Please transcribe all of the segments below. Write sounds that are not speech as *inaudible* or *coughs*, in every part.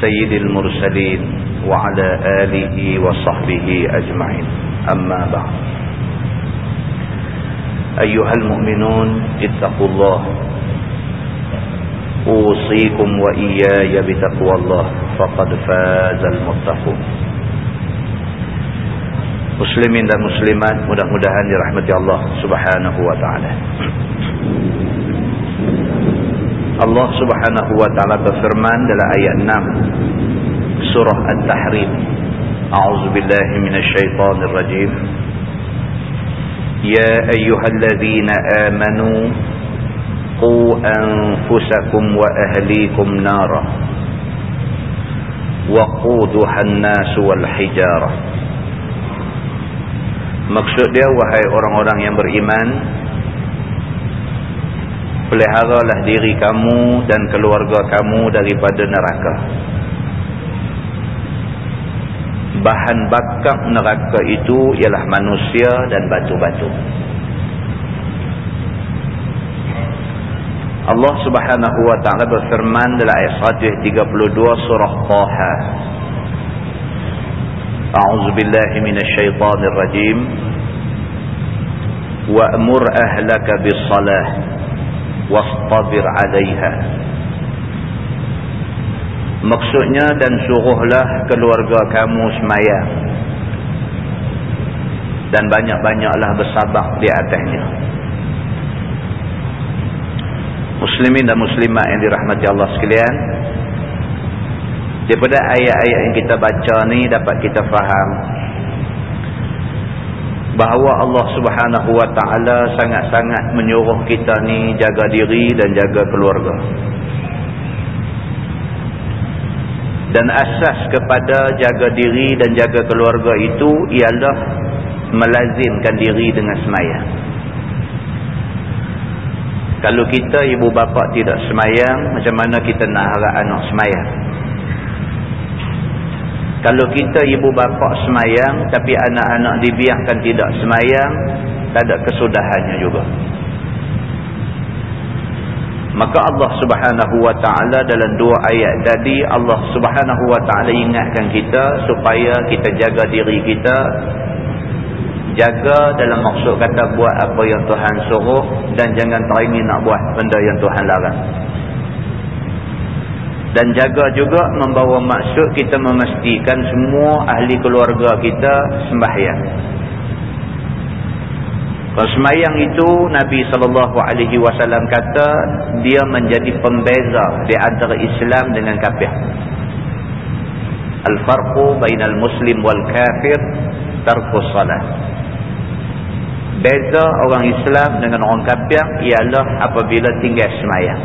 سيد المرسلين وعلى آله وصحبه أجمعين. أما بعد. أيها المؤمنون اتقوا الله. أوصيكم وإياي بتقوى الله. فقد فاز المتقون. muslimin dan dirahmati Allah Subhanahu wa taala. Allah Subhanahu wa taala berfirman dalam ayat 6 surah At-Tahrim. A'udzu billahi minasyaitonir rajim. Ya ayyuhalladzina amanu qu anfusakum wa ahlikum nara. Waquduha an-nas wal hijarah. Maksud dia wahai orang-orang yang beriman Peliharalah diri kamu dan keluarga kamu daripada neraka Bahan bakar neraka itu ialah manusia dan batu-batu Allah subhanahu wa ta'ala berfirman dalam ayat 132 surah Taha أعوذ بالله من الشيطان الرجيم وأمر أهلك بالصلاة wastabir 'alaiha. Maksudnya dan suruhlah keluarga kamu semayang. Dan banyak-banyaklah bersabar di atasnya. Muslimin dan muslimat yang dirahmati Allah sekalian daripada ayat-ayat yang kita baca ni dapat kita faham bahawa Allah Subhanahu Wa Taala sangat-sangat menyuruh kita ni jaga diri dan jaga keluarga. Dan asas kepada jaga diri dan jaga keluarga itu ialah melazimkan diri dengan semayang. Kalau kita ibu bapa tidak semayang, macam mana kita nak harap anak semayang? Kalau kita ibu bapa semayang tapi anak-anak dibiarkan tidak semayang, tak ada kesudahannya juga. Maka Allah subhanahu wa ta'ala dalam dua ayat tadi, Allah subhanahu wa ta'ala ingatkan kita supaya kita jaga diri kita. Jaga dalam maksud kata buat apa yang Tuhan suruh dan jangan teringin nak buat benda yang Tuhan larang dan jaga juga membawa maksud kita memastikan semua ahli keluarga kita sembahyang. Kalau sembahyang itu Nabi SAW kata dia menjadi pembeza di antara Islam dengan kafir. Al-farqu bainal muslim wal kafir tarkus salat. Beza orang Islam dengan orang kafir ialah apabila tinggal sembahyang.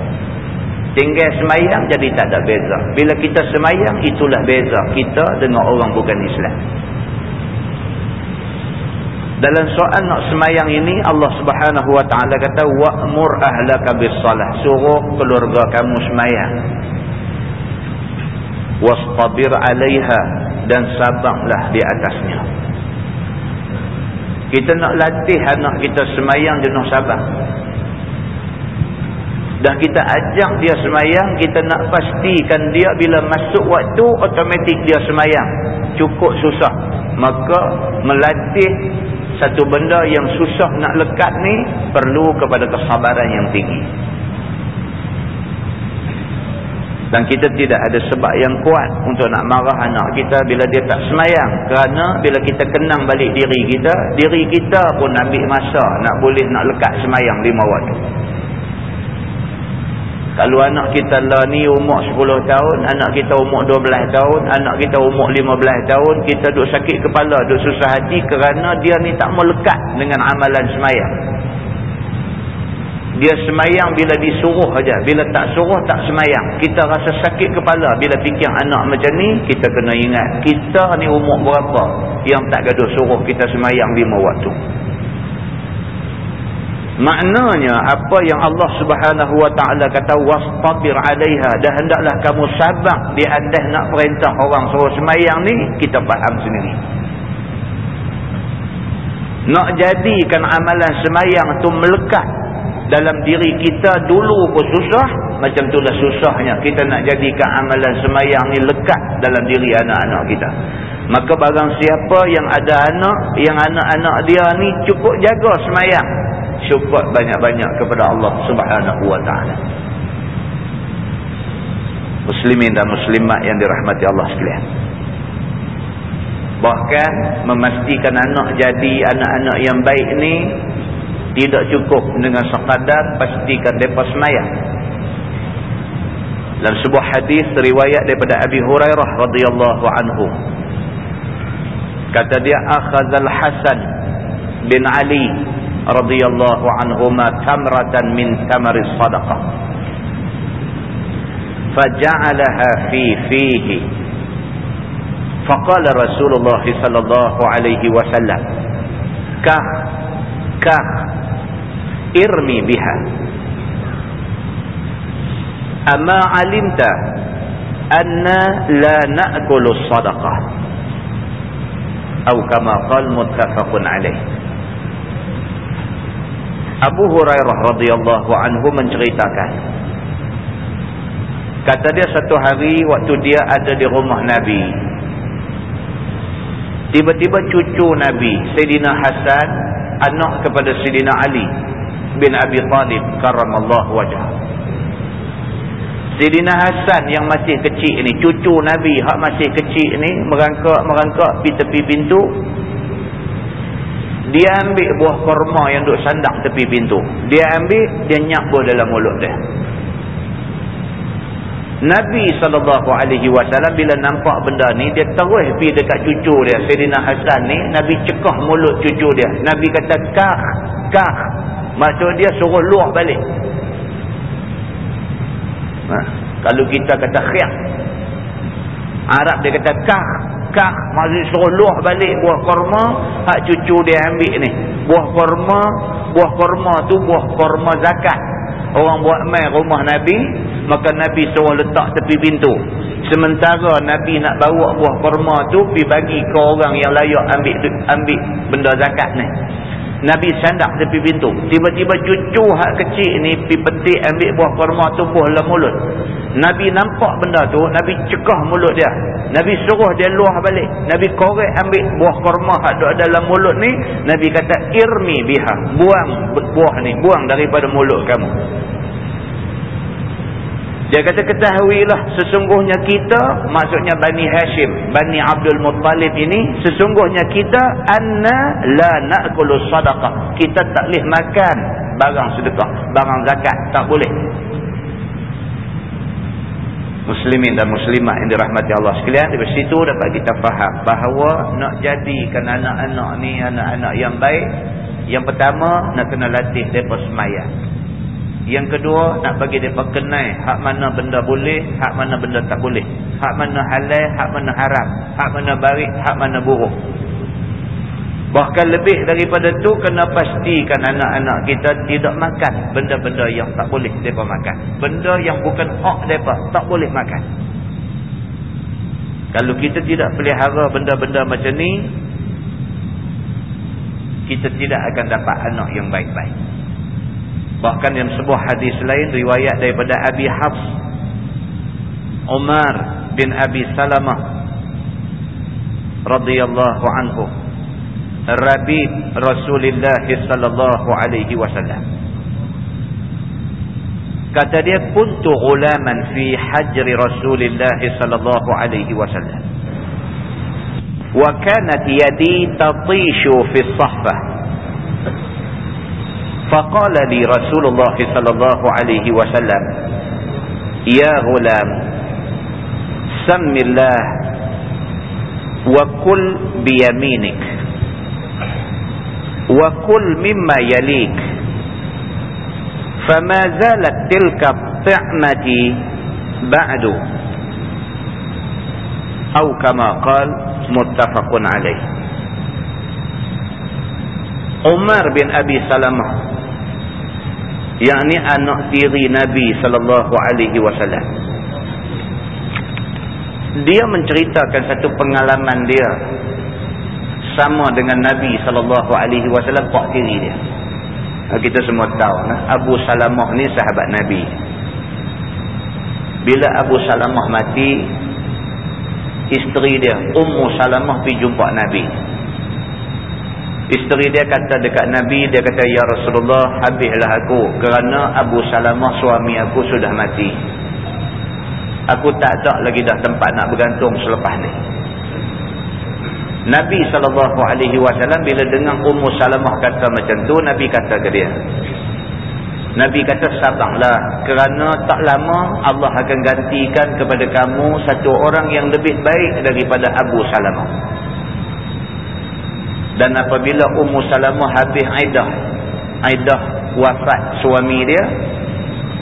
Tinggal semayang jadi tak ada beza. Bila kita semayang itulah beza kita dengan orang bukan Islam. Dalam soal nak semayang ini Allah Subhanahu wa taala kata wa'mur ahlaka bis-salah. Suruh keluarga kamu semayang. Wastabir 'alaiha dan sabarlah di atasnya. Kita nak latih anak kita semayang jenuh sabar. Dah kita ajak dia semayang, kita nak pastikan dia bila masuk waktu, otomatik dia semayang. Cukup susah. Maka melatih satu benda yang susah nak lekat ni, perlu kepada kesabaran yang tinggi. Dan kita tidak ada sebab yang kuat untuk nak marah anak kita bila dia tak semayang. Kerana bila kita kenang balik diri kita, diri kita pun ambil masa nak boleh nak lekat semayang lima waktu. Kalau anak kita lah ni umur 10 tahun, anak kita umur 12 tahun, anak kita umur 15 tahun, kita duk sakit kepala, duk susah hati kerana dia ni tak melekat dengan amalan semayang. dia semayang bila disuruh aja. Bila tak suruh tak semayang. Kita rasa sakit kepala bila fikir anak macam ni, kita kena ingat. Kita ni umur berapa yang tak gaduh suruh kita semayang lima waktu. Maknanya apa yang Allah Subhanahu Wa Taala kata wastabir 'alaiha dah hendaklah kamu sabar di atas nak perintah orang suruh semayang ni kita faham sendiri. Nak jadikan amalan semayang tu melekat dalam diri kita dulu pun susah macam itulah susahnya kita nak jadikan amalan semayang ni lekat dalam diri anak-anak kita maka barang siapa yang ada anak yang anak-anak dia ni cukup jaga semayang syukur banyak-banyak kepada Allah subhanahu wa ta'ala. Muslimin dan muslimat yang dirahmati Allah sekalian. Bahkan memastikan anak jadi anak-anak yang baik ni tidak cukup dengan sekadar pastikan mereka semayang. Dalam sebuah hadis riwayat daripada Abi Hurairah radhiyallahu anhu. Kata dia akhazal Hasan bin Ali radhiyallahu anhuma tamratan min tamari sadaqah faja'alaha fi fihi faqala Rasulullah sallallahu alaihi wasallam kah kah irmi biha amma alimta anna la na'kulu sadaqah atau kama qala muttafaqun alaih Abu Hurairah radhiyallahu anhu menceritakan kata dia satu hari waktu dia ada di rumah Nabi tiba-tiba cucu Nabi Sayyidina Hasan anak kepada Sayyidina Ali bin Abi Talib karamallahu wajah. Sidina Hasan yang masih kecil ni, cucu Nabi hak masih kecil ni, merangkak-merangkak di tepi pintu. Dia ambil buah korma yang duk sandak tepi pintu. Dia ambil, dia nyabur dalam mulut dia. Nabi SAW bila nampak benda ni, dia terus pergi dekat cucu dia, Sidina Hasan ni, Nabi cekah mulut cucu dia. Nabi kata, kah, kah, Maksud dia suruh luah balik. Ha. Kalau kita kata khiyak. Arab dia kata kah. Kah. Maksud suruh luah balik buah korma. Hak cucu dia ambil ni. Buah korma. Buah korma tu buah korma zakat. Orang buat main rumah Nabi. Maka Nabi suruh letak tepi pintu. Sementara Nabi nak bawa buah korma tu. Pergi bagi ke orang yang layak ambil ambil benda zakat ni. Nabi sandak tepi pintu. Tiba-tiba cucu hak kecil ni pergi petik ambil buah kurma tumbuh dalam mulut. Nabi nampak benda tu, Nabi cekah mulut dia. Nabi suruh dia luah balik. Nabi korek ambil buah kurma hak ada dalam mulut ni. Nabi kata irmi biha. Buang buah ni, buang daripada mulut kamu. Dia kata ketahuilah sesungguhnya kita maksudnya Bani Hashim, Bani Abdul Muttalib ini sesungguhnya kita anna la na'kulu sadaqah. Kita tak boleh makan barang sedekah, barang zakat, tak boleh. Muslimin dan muslimat yang dirahmati Allah sekalian, dari situ dapat kita faham bahawa nak jadikan anak-anak ni anak-anak yang baik, yang pertama nak kena latih depa sembahyang. Yang kedua, nak bagi mereka kenal hak mana benda boleh, hak mana benda tak boleh. Hak mana halal, hak mana haram. Hak mana baik, hak mana buruk. Bahkan lebih daripada tu kena pastikan anak-anak kita tidak makan benda-benda yang tak boleh mereka makan. Benda yang bukan hak mereka, tak boleh makan. Kalau kita tidak pelihara benda-benda macam ni, kita tidak akan dapat anak yang baik-baik. Bahkan dalam sebuah hadis lain riwayat daripada Abi Hafs Umar bin Abi Salamah radhiyallahu anhu Rabi Rasulullah sallallahu alaihi wasallam Kata dia kuntu ulaman fi hajri Rasulullah sallallahu alaihi wasallam wa kanat yadi tatishu fi as-sahfah فقال لي رسول الله صلى الله عليه وسلم يا غلام سم الله وكل بيمينك وكل مما يليك فما زالت تلك الطعمة بعد. أو كما قال متفق عليه. عمر بن أبي سلمة Salamah yakni anak tiri Nabi sallallahu alaihi wasallam. Dia menceritakan satu pengalaman dia sama dengan Nabi sallallahu alaihi wasallam pak tiri dia. Kita semua tahu nah Abu Salamah ni sahabat Nabi. Bila Abu Salamah mati isteri dia Ummu Salamah pergi jumpa Nabi isteri dia kata dekat Nabi dia kata Ya Rasulullah habislah aku kerana Abu Salamah suami aku sudah mati. Aku tak ada lagi dah tempat nak bergantung selepas ni. Nabi SAW bila dengar Ummu Salamah kata macam tu Nabi kata ke dia? Nabi kata sabarlah kerana tak lama Allah akan gantikan kepada kamu satu orang yang lebih baik daripada Abu Salamah. Dan apabila Ummu Salamah habis Aidah, Aidah wafat suami dia,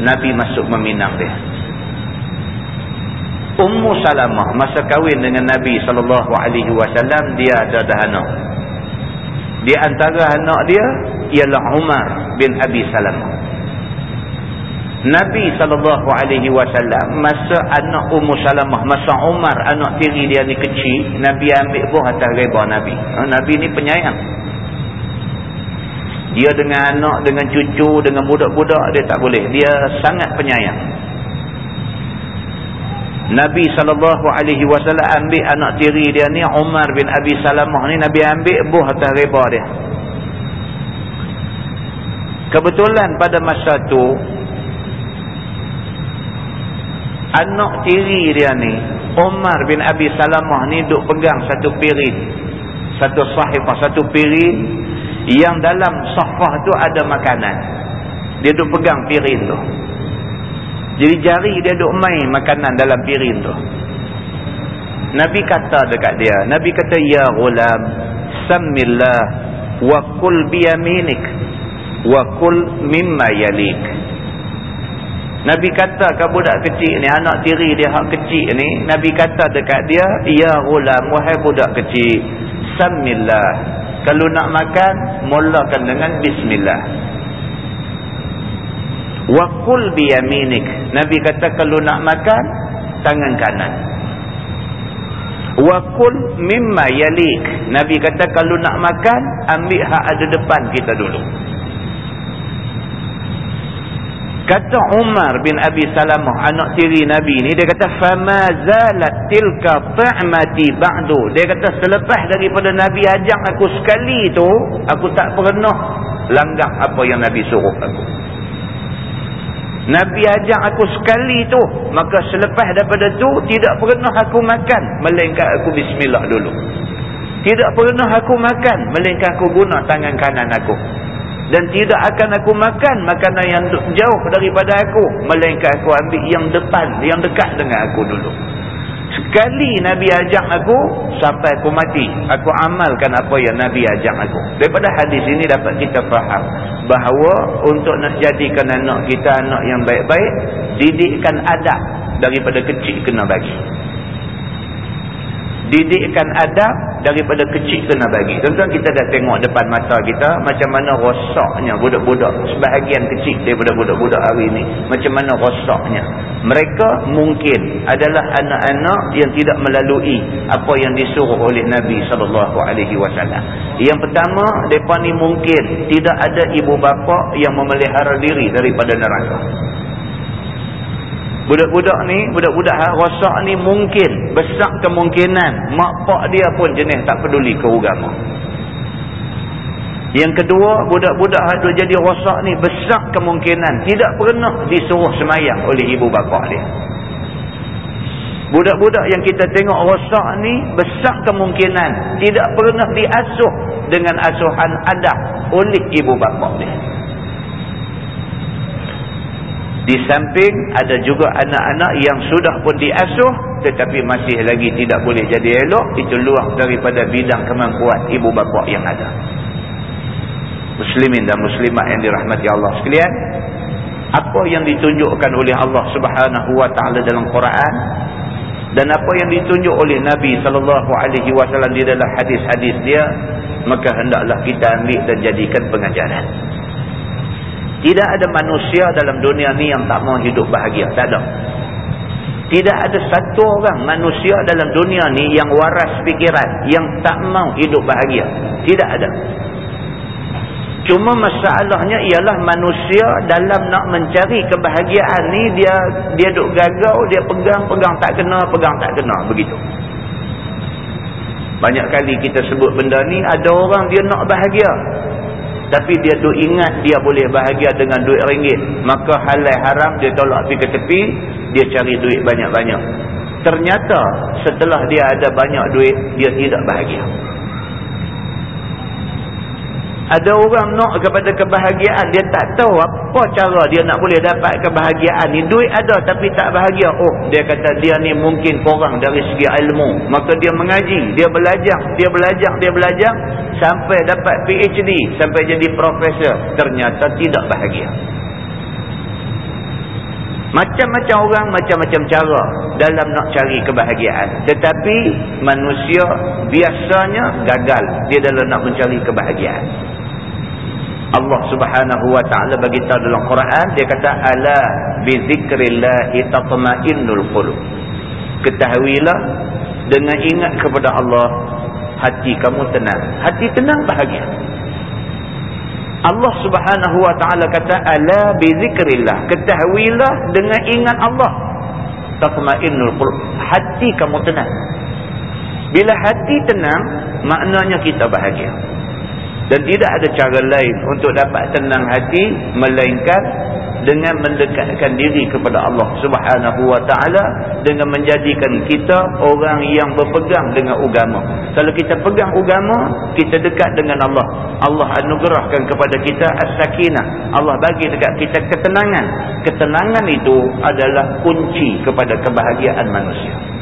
Nabi masuk meminang dia. Ummu Salamah masa kahwin dengan Nabi sallallahu alaihi wasallam dia ada dah anak. Di antara anak dia ialah Umar bin Abi Salamah. Nabi SAW masa anak Ummu Salamah, masa Umar anak tiri dia ni kecil, Nabi ambil buah atas reba Nabi. Ha, Nabi ni penyayang. Dia dengan anak, dengan cucu, dengan budak-budak dia tak boleh. Dia sangat penyayang. Nabi SAW ambil anak tiri dia ni, Umar bin Abi Salamah ni, Nabi ambil buah atas reba dia. Kebetulan pada masa tu anak tiri dia ni Umar bin Abi Salamah ni duk pegang satu piring. Satu sahifah satu piring. Yang dalam sahifah tu ada makanan. Dia duk pegang piring tu. Jadi jari dia duk main makanan dalam piring tu. Nabi kata dekat dia Nabi kata ya ghulam sammillah wa kul biyaminik wa kul mimma yalik Nabi kata ke budak kecil ni, anak tiri dia hak kecil ni, Nabi kata dekat dia, Ya ghulam, wahai budak kecil, Sammillah. Kalau nak makan, mulakan dengan Bismillah. Wakul biyaminik. Nabi kata kalau nak makan, tangan kanan. Wakul mimma yalik. Nabi kata kalau nak makan, ambil hak ada depan kita dulu. Kata Umar bin Abi Salamah anak tiri Nabi ni dia kata fama zalat tilka ta'mati ba'du. Dia kata selepas daripada Nabi ajak aku sekali tu aku tak pernah langgar apa yang Nabi suruh aku. Nabi ajak aku sekali tu maka selepas daripada tu tidak pernah aku makan melainkan aku bismillah dulu. Tidak pernah aku makan melainkan aku guna tangan kanan aku dan tidak akan aku makan makanan yang jauh daripada aku melainkan aku ambil yang depan yang dekat dengan aku dulu. Sekali Nabi ajak aku sampai aku mati aku amalkan apa yang Nabi ajak aku. Daripada hadis ini dapat kita faham bahawa untuk nak jadikan anak kita anak yang baik-baik didikkan adab daripada kecil kena bagi didikkan adab daripada kecil kena bagi. Tuan-tuan kita dah tengok depan mata kita macam mana rosaknya budak-budak sebahagian kecil daripada budak-budak hari ini. Macam mana rosaknya. Mereka mungkin adalah anak-anak yang tidak melalui apa yang disuruh oleh Nabi SAW. Yang pertama, mereka ni mungkin tidak ada ibu bapa yang memelihara diri daripada neraka. Budak-budak ni, budak-budak rosak ni mungkin, besar kemungkinan mak pak dia pun jenis tak peduli ke agama. Yang kedua, budak-budak tu jadi rosak ni besar kemungkinan tidak pernah disuruh semayang oleh ibu bapa dia. Budak-budak yang kita tengok rosak ni besar kemungkinan tidak pernah diasuh dengan asuhan adab oleh ibu bapa dia. Di samping ada juga anak-anak yang sudah pun diasuh tetapi masih lagi tidak boleh jadi elok. Itu luar daripada bidang kemampuan ibu bapa yang ada. Muslimin dan muslimat yang dirahmati Allah sekalian. apa yang ditunjukkan oleh Allah Subhanahu wa taala dalam Quran dan apa yang ditunjuk oleh Nabi wasallam di dalam hadis-hadis dia maka hendaklah kita ambil dan jadikan pengajaran tidak ada manusia dalam dunia ni yang tak mau hidup bahagia tak ada tidak ada satu orang manusia dalam dunia ni yang waras fikiran yang tak mau hidup bahagia tidak ada Cuma masalahnya ialah manusia dalam nak mencari kebahagiaan ni dia dia duk gagau, dia pegang-pegang tak kena, pegang tak kena begitu. Banyak kali kita sebut benda ni ada orang dia nak bahagia. Tapi dia duk ingat dia boleh bahagia dengan duit ringgit. Maka halal haram dia tolak pergi ke tepi, dia cari duit banyak-banyak. Ternyata setelah dia ada banyak duit, dia tidak bahagia. Ada orang nak kepada kebahagiaan. Dia tak tahu apa cara dia nak boleh dapat kebahagiaan ni. Duit ada tapi tak bahagia. Oh, dia kata dia ni mungkin kurang dari segi ilmu. Maka dia mengaji. Dia belajar. Dia belajar. Dia belajar. Sampai dapat PhD. Sampai jadi profesor. Ternyata tidak bahagia. Macam-macam orang, macam-macam cara dalam nak cari kebahagiaan. Tetapi manusia biasanya gagal dia dalam nak mencari kebahagiaan. Allah Subhanahu wa taala bagi tahu dalam Quran dia kata ala bi zikrillah tatma'innul qulub. Ketahuilah dengan ingat kepada Allah hati kamu tenang. Hati tenang bahagia. Allah subhanahu wa ta'ala kata ala bizikrillah ketahuilah dengan ingat Allah tatma'innul qulub hati kamu tenang bila hati tenang maknanya kita bahagia dan tidak ada cara lain untuk dapat tenang hati melainkan dengan mendekatkan diri kepada Allah Subhanahu wa taala dengan menjadikan kita orang yang berpegang dengan agama. Kalau kita pegang agama, kita dekat dengan Allah. Allah anugerahkan kepada kita as-sakinah. Allah bagi dekat kita ketenangan. Ketenangan itu adalah kunci kepada kebahagiaan manusia.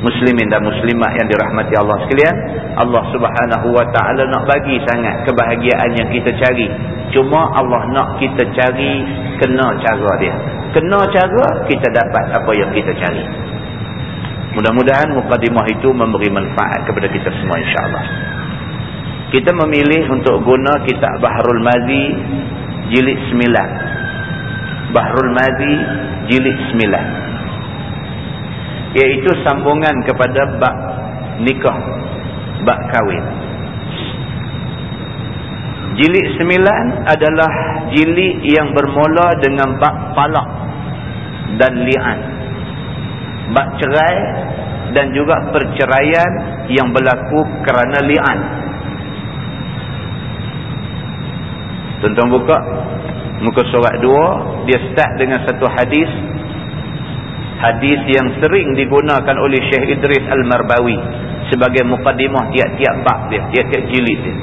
Muslimin dan muslimat yang dirahmati Allah sekalian, Allah Subhanahu wa taala nak bagi sangat kebahagiaan yang kita cari. Cuma Allah nak kita cari kena cara dia. Kena cara kita dapat apa yang kita cari. Mudah-mudahan mukadimah itu memberi manfaat kepada kita semua insya-Allah. Kita memilih untuk guna kitab Bahrul Mazi jilid 9. Bahrul Mazi jilid 9 iaitu sambungan kepada bab nikah bab kahwin. Jilid sembilan adalah jilid yang bermula dengan bab talak dan li'an. Bab cerai dan juga perceraian yang berlaku kerana li'an. Tuan-tuan buka muka surat dua dia start dengan satu hadis hadis yang sering digunakan oleh Syekh Idris Al-Marbawi sebagai mukadimah tiap-tiap bab dia, tiap-tiap jilid dia.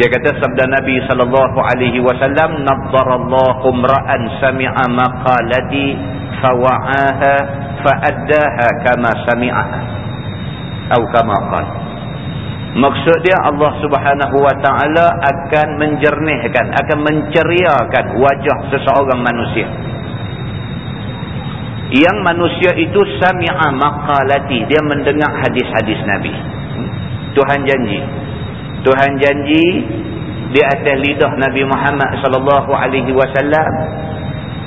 Dia kata sabda Nabi sallallahu alaihi wasallam nadharallahu imra'an sami'a maqalati fawa'aha fa'addaha kama sami'aha atau kama qala Maksud dia Allah subhanahu wa ta'ala akan menjernihkan, akan menceriakan wajah seseorang manusia yang manusia itu sami'a maqalati. Dia mendengar hadis-hadis Nabi. Tuhan janji. Tuhan janji di atas lidah Nabi Muhammad sallallahu alaihi wasallam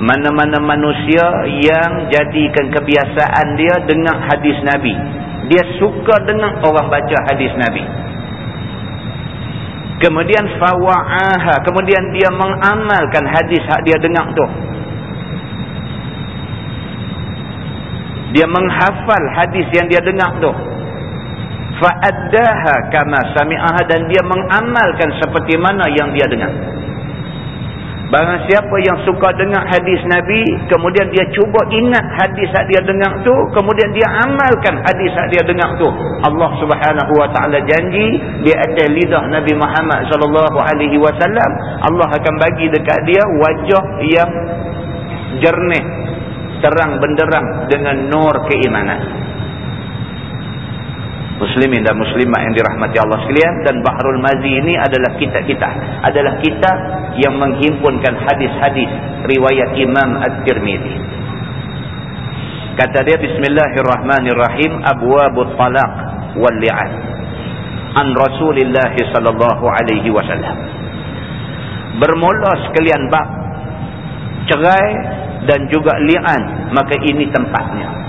mana-mana manusia yang jadikan kebiasaan dia dengar hadis Nabi. Dia suka dengar orang baca hadis Nabi. Kemudian fawa'aha. Kemudian dia mengamalkan hadis hak dia dengar tu dia menghafal hadis yang dia dengar tu. Fa'addaha kama sami'aha dan dia mengamalkan seperti mana yang dia dengar. Barang siapa yang suka dengar hadis Nabi kemudian dia cuba ingat hadis yang dia dengar tu kemudian dia amalkan hadis yang dia dengar tu. Allah subhanahu wa ta'ala janji di atas lidah Nabi Muhammad sallallahu alaihi wasallam Allah akan bagi dekat dia wajah yang jernih terang benderang dengan nur keimanan. muslimin dan muslimat yang dirahmati Allah sekalian dan Bahrul Mazi ini adalah kitab-kitab adalah kitab yang menghimpunkan hadis-hadis riwayat Imam At-Tirmidzi kata dia bismillahirrahmanirrahim abwabut talaq wal li'an an Rasulillah sallallahu alaihi wasallam bermula sekalian bab cerai dan juga li'an maka ini tempatnya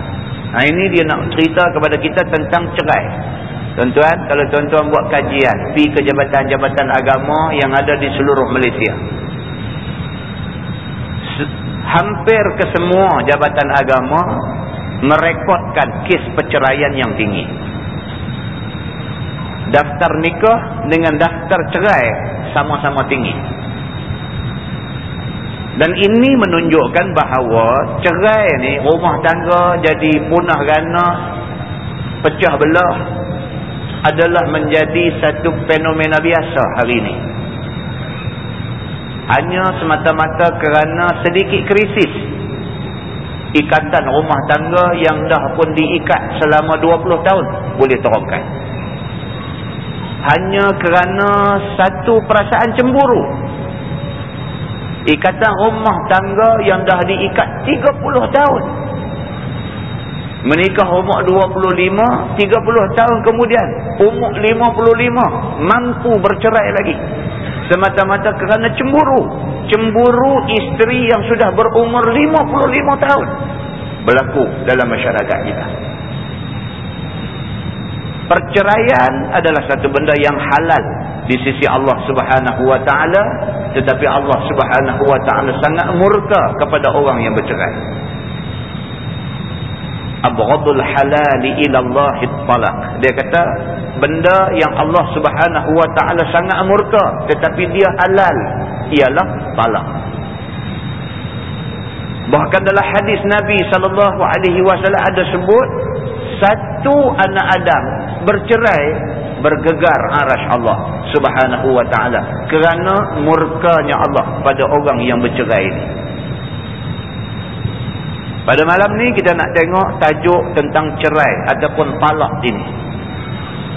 Ha, ini dia nak cerita kepada kita tentang cerai. Tuan-tuan, kalau tuan-tuan buat kajian, pergi ke jabatan-jabatan agama yang ada di seluruh Malaysia. Hampir ke semua jabatan agama merekodkan kes perceraian yang tinggi. Daftar nikah dengan daftar cerai sama-sama tinggi. Dan ini menunjukkan bahawa cerai ni rumah tangga jadi punah gana, pecah belah adalah menjadi satu fenomena biasa hari ini. Hanya semata-mata kerana sedikit krisis ikatan rumah tangga yang dah pun diikat selama 20 tahun boleh terongkat. Hanya kerana satu perasaan cemburu Ikatan rumah tangga yang dah diikat 30 tahun. Menikah umur 25, 30 tahun kemudian. Umur 55, mampu bercerai lagi. Semata-mata kerana cemburu. Cemburu isteri yang sudah berumur 55 tahun. Berlaku dalam masyarakat kita. Perceraian adalah satu benda yang halal di sisi Allah Subhanahu wa taala tetapi Allah Subhanahu wa taala sangat murka kepada orang yang bercerai. Abghadul halali ila Allah talaq. Dia kata benda yang Allah Subhanahu wa taala sangat murka tetapi dia halal ialah talak. Bahkan dalam hadis Nabi sallallahu alaihi wasallam ada sebut satu anak Adam bercerai bergegar arash Allah subhanahu wa ta'ala. Kerana murkanya Allah pada orang yang bercerai ini. Pada malam ni kita nak tengok tajuk tentang cerai ataupun talak ini.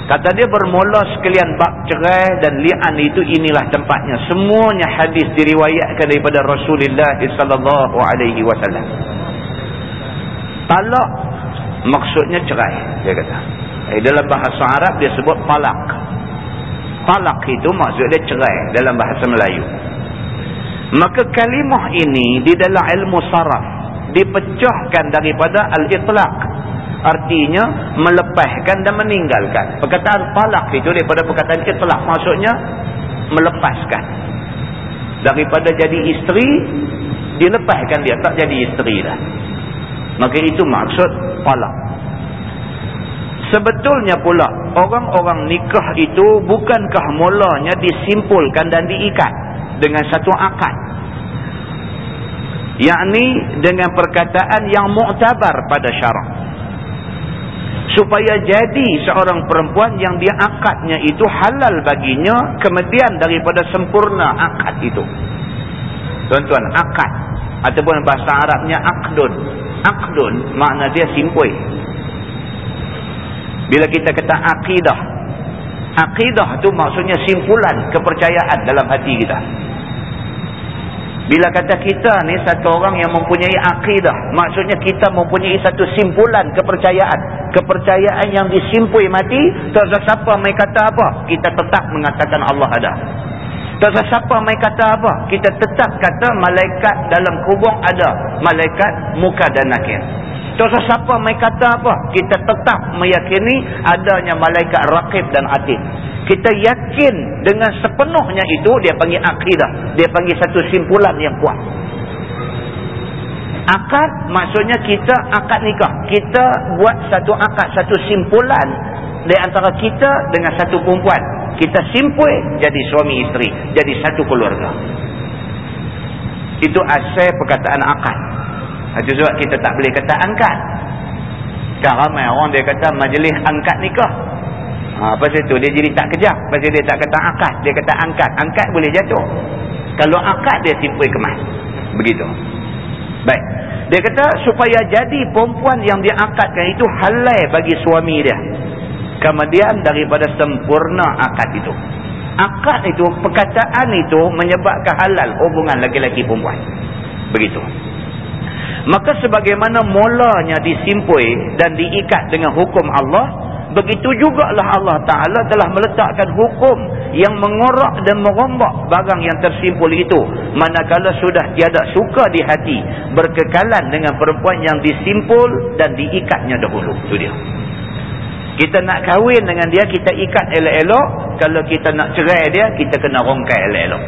Kata dia bermula sekalian bab cerai dan li'an itu inilah tempatnya. Semuanya hadis diriwayatkan daripada Rasulullah sallallahu alaihi wasallam. Talak maksudnya cerai dia kata eh, dalam bahasa Arab dia sebut talak. Talak itu maksudnya cerai dalam bahasa Melayu. Maka kalimah ini di dalam ilmu saraf dipecahkan daripada al-itlaq. Artinya melepaskan dan meninggalkan. Perkataan talak itu daripada perkataan itlaq maksudnya melepaskan. Daripada jadi isteri dilepaskan dia. Tak jadi isteri dah. Maka itu maksud talak sebetulnya pula orang-orang nikah itu bukankah mulanya disimpulkan dan diikat dengan satu akad? Yakni dengan perkataan yang muktabar pada syarak. Supaya jadi seorang perempuan yang dia akadnya itu halal baginya kemudian daripada sempurna akad itu. Tuan-tuan akad. Ataupun bahasa Arabnya akdun. Akdun makna dia simpul bila kita kata akidah akidah tu maksudnya simpulan kepercayaan dalam hati kita. Bila kata kita ni satu orang yang mempunyai akidah maksudnya kita mempunyai satu simpulan kepercayaan. Kepercayaan yang disimpul mati tak siapa mai kata apa kita tetap mengatakan Allah ada. Tak siapa mai kata apa kita tetap kata malaikat dalam kubur ada malaikat muka dan nakir tak siapa mai kata apa? Kita tetap meyakini adanya malaikat raqib dan atid. Kita yakin dengan sepenuhnya itu dia panggil akidah. Dia panggil satu simpulan yang kuat. Akad maksudnya kita akad nikah. Kita buat satu akad satu simpulan di antara kita dengan satu perempuan. Kita simpul jadi suami isteri jadi satu keluarga. Itu asal perkataan akad itu sebab kita tak boleh kata angkat. Kan ramai orang dia kata majlis angkat nikah. Ha, pasal itu dia jadi tak kejap pasal dia tak kata akad dia kata angkat. Angkat boleh jatuh. Kalau akad dia simpul kemas. Begitu. Baik. Dia kata supaya jadi perempuan yang dia akadkan itu halal bagi suami dia. Kemudian daripada sempurna akad itu. Akad itu perkataan itu menyebabkan halal hubungan laki-laki perempuan. Begitu maka sebagaimana mulanya disimpui dan diikat dengan hukum Allah begitu jugalah Allah Ta'ala telah meletakkan hukum yang mengorak dan merombak barang yang tersimpul itu. Manakala sudah tiada suka di hati berkekalan dengan perempuan yang disimpul dan diikatnya dahulu. Itu dia. Kita nak kahwin dengan dia kita ikat elok-elok. Kalau kita nak cerai dia kita kena rongkai elok-elok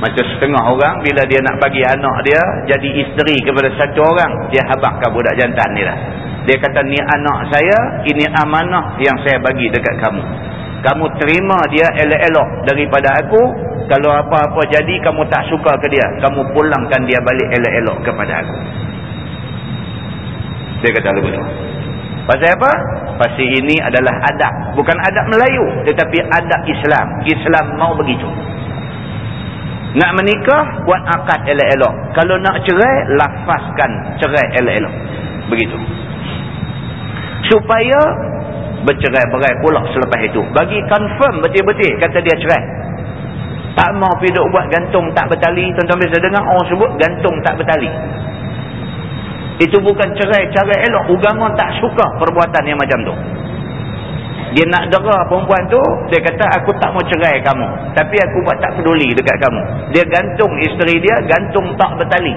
macam setengah orang bila dia nak bagi anak dia jadi isteri kepada satu orang dia habakkan budak jantan ni lah. Dia kata ni anak saya ini amanah yang saya bagi dekat kamu. Kamu terima dia elok-elok daripada aku. Kalau apa-apa jadi kamu tak suka ke dia kamu pulangkan dia balik elok-elok kepada aku. Dia kata begitu pasal apa? pasal ini adalah adab bukan adab Melayu tetapi adab Islam. Islam mau begitu nak menikah buat akad elok-elok. Kalau nak cerai lafazkan cerai elok-elok. Begitu. Supaya bercerai-berai pula selepas itu. Bagi confirm betul-betul kata dia cerai. Tak mau pergi duk buat gantung tak bertali tuan-tuan biasa dengar orang sebut gantung tak bertali. Itu bukan cerai cara elok. Agama tak suka perbuatan yang macam tu dia nak dera perempuan tu dia kata aku tak mau cerai kamu. Tapi aku buat tak peduli dekat kamu. Dia gantung isteri dia gantung tak bertali.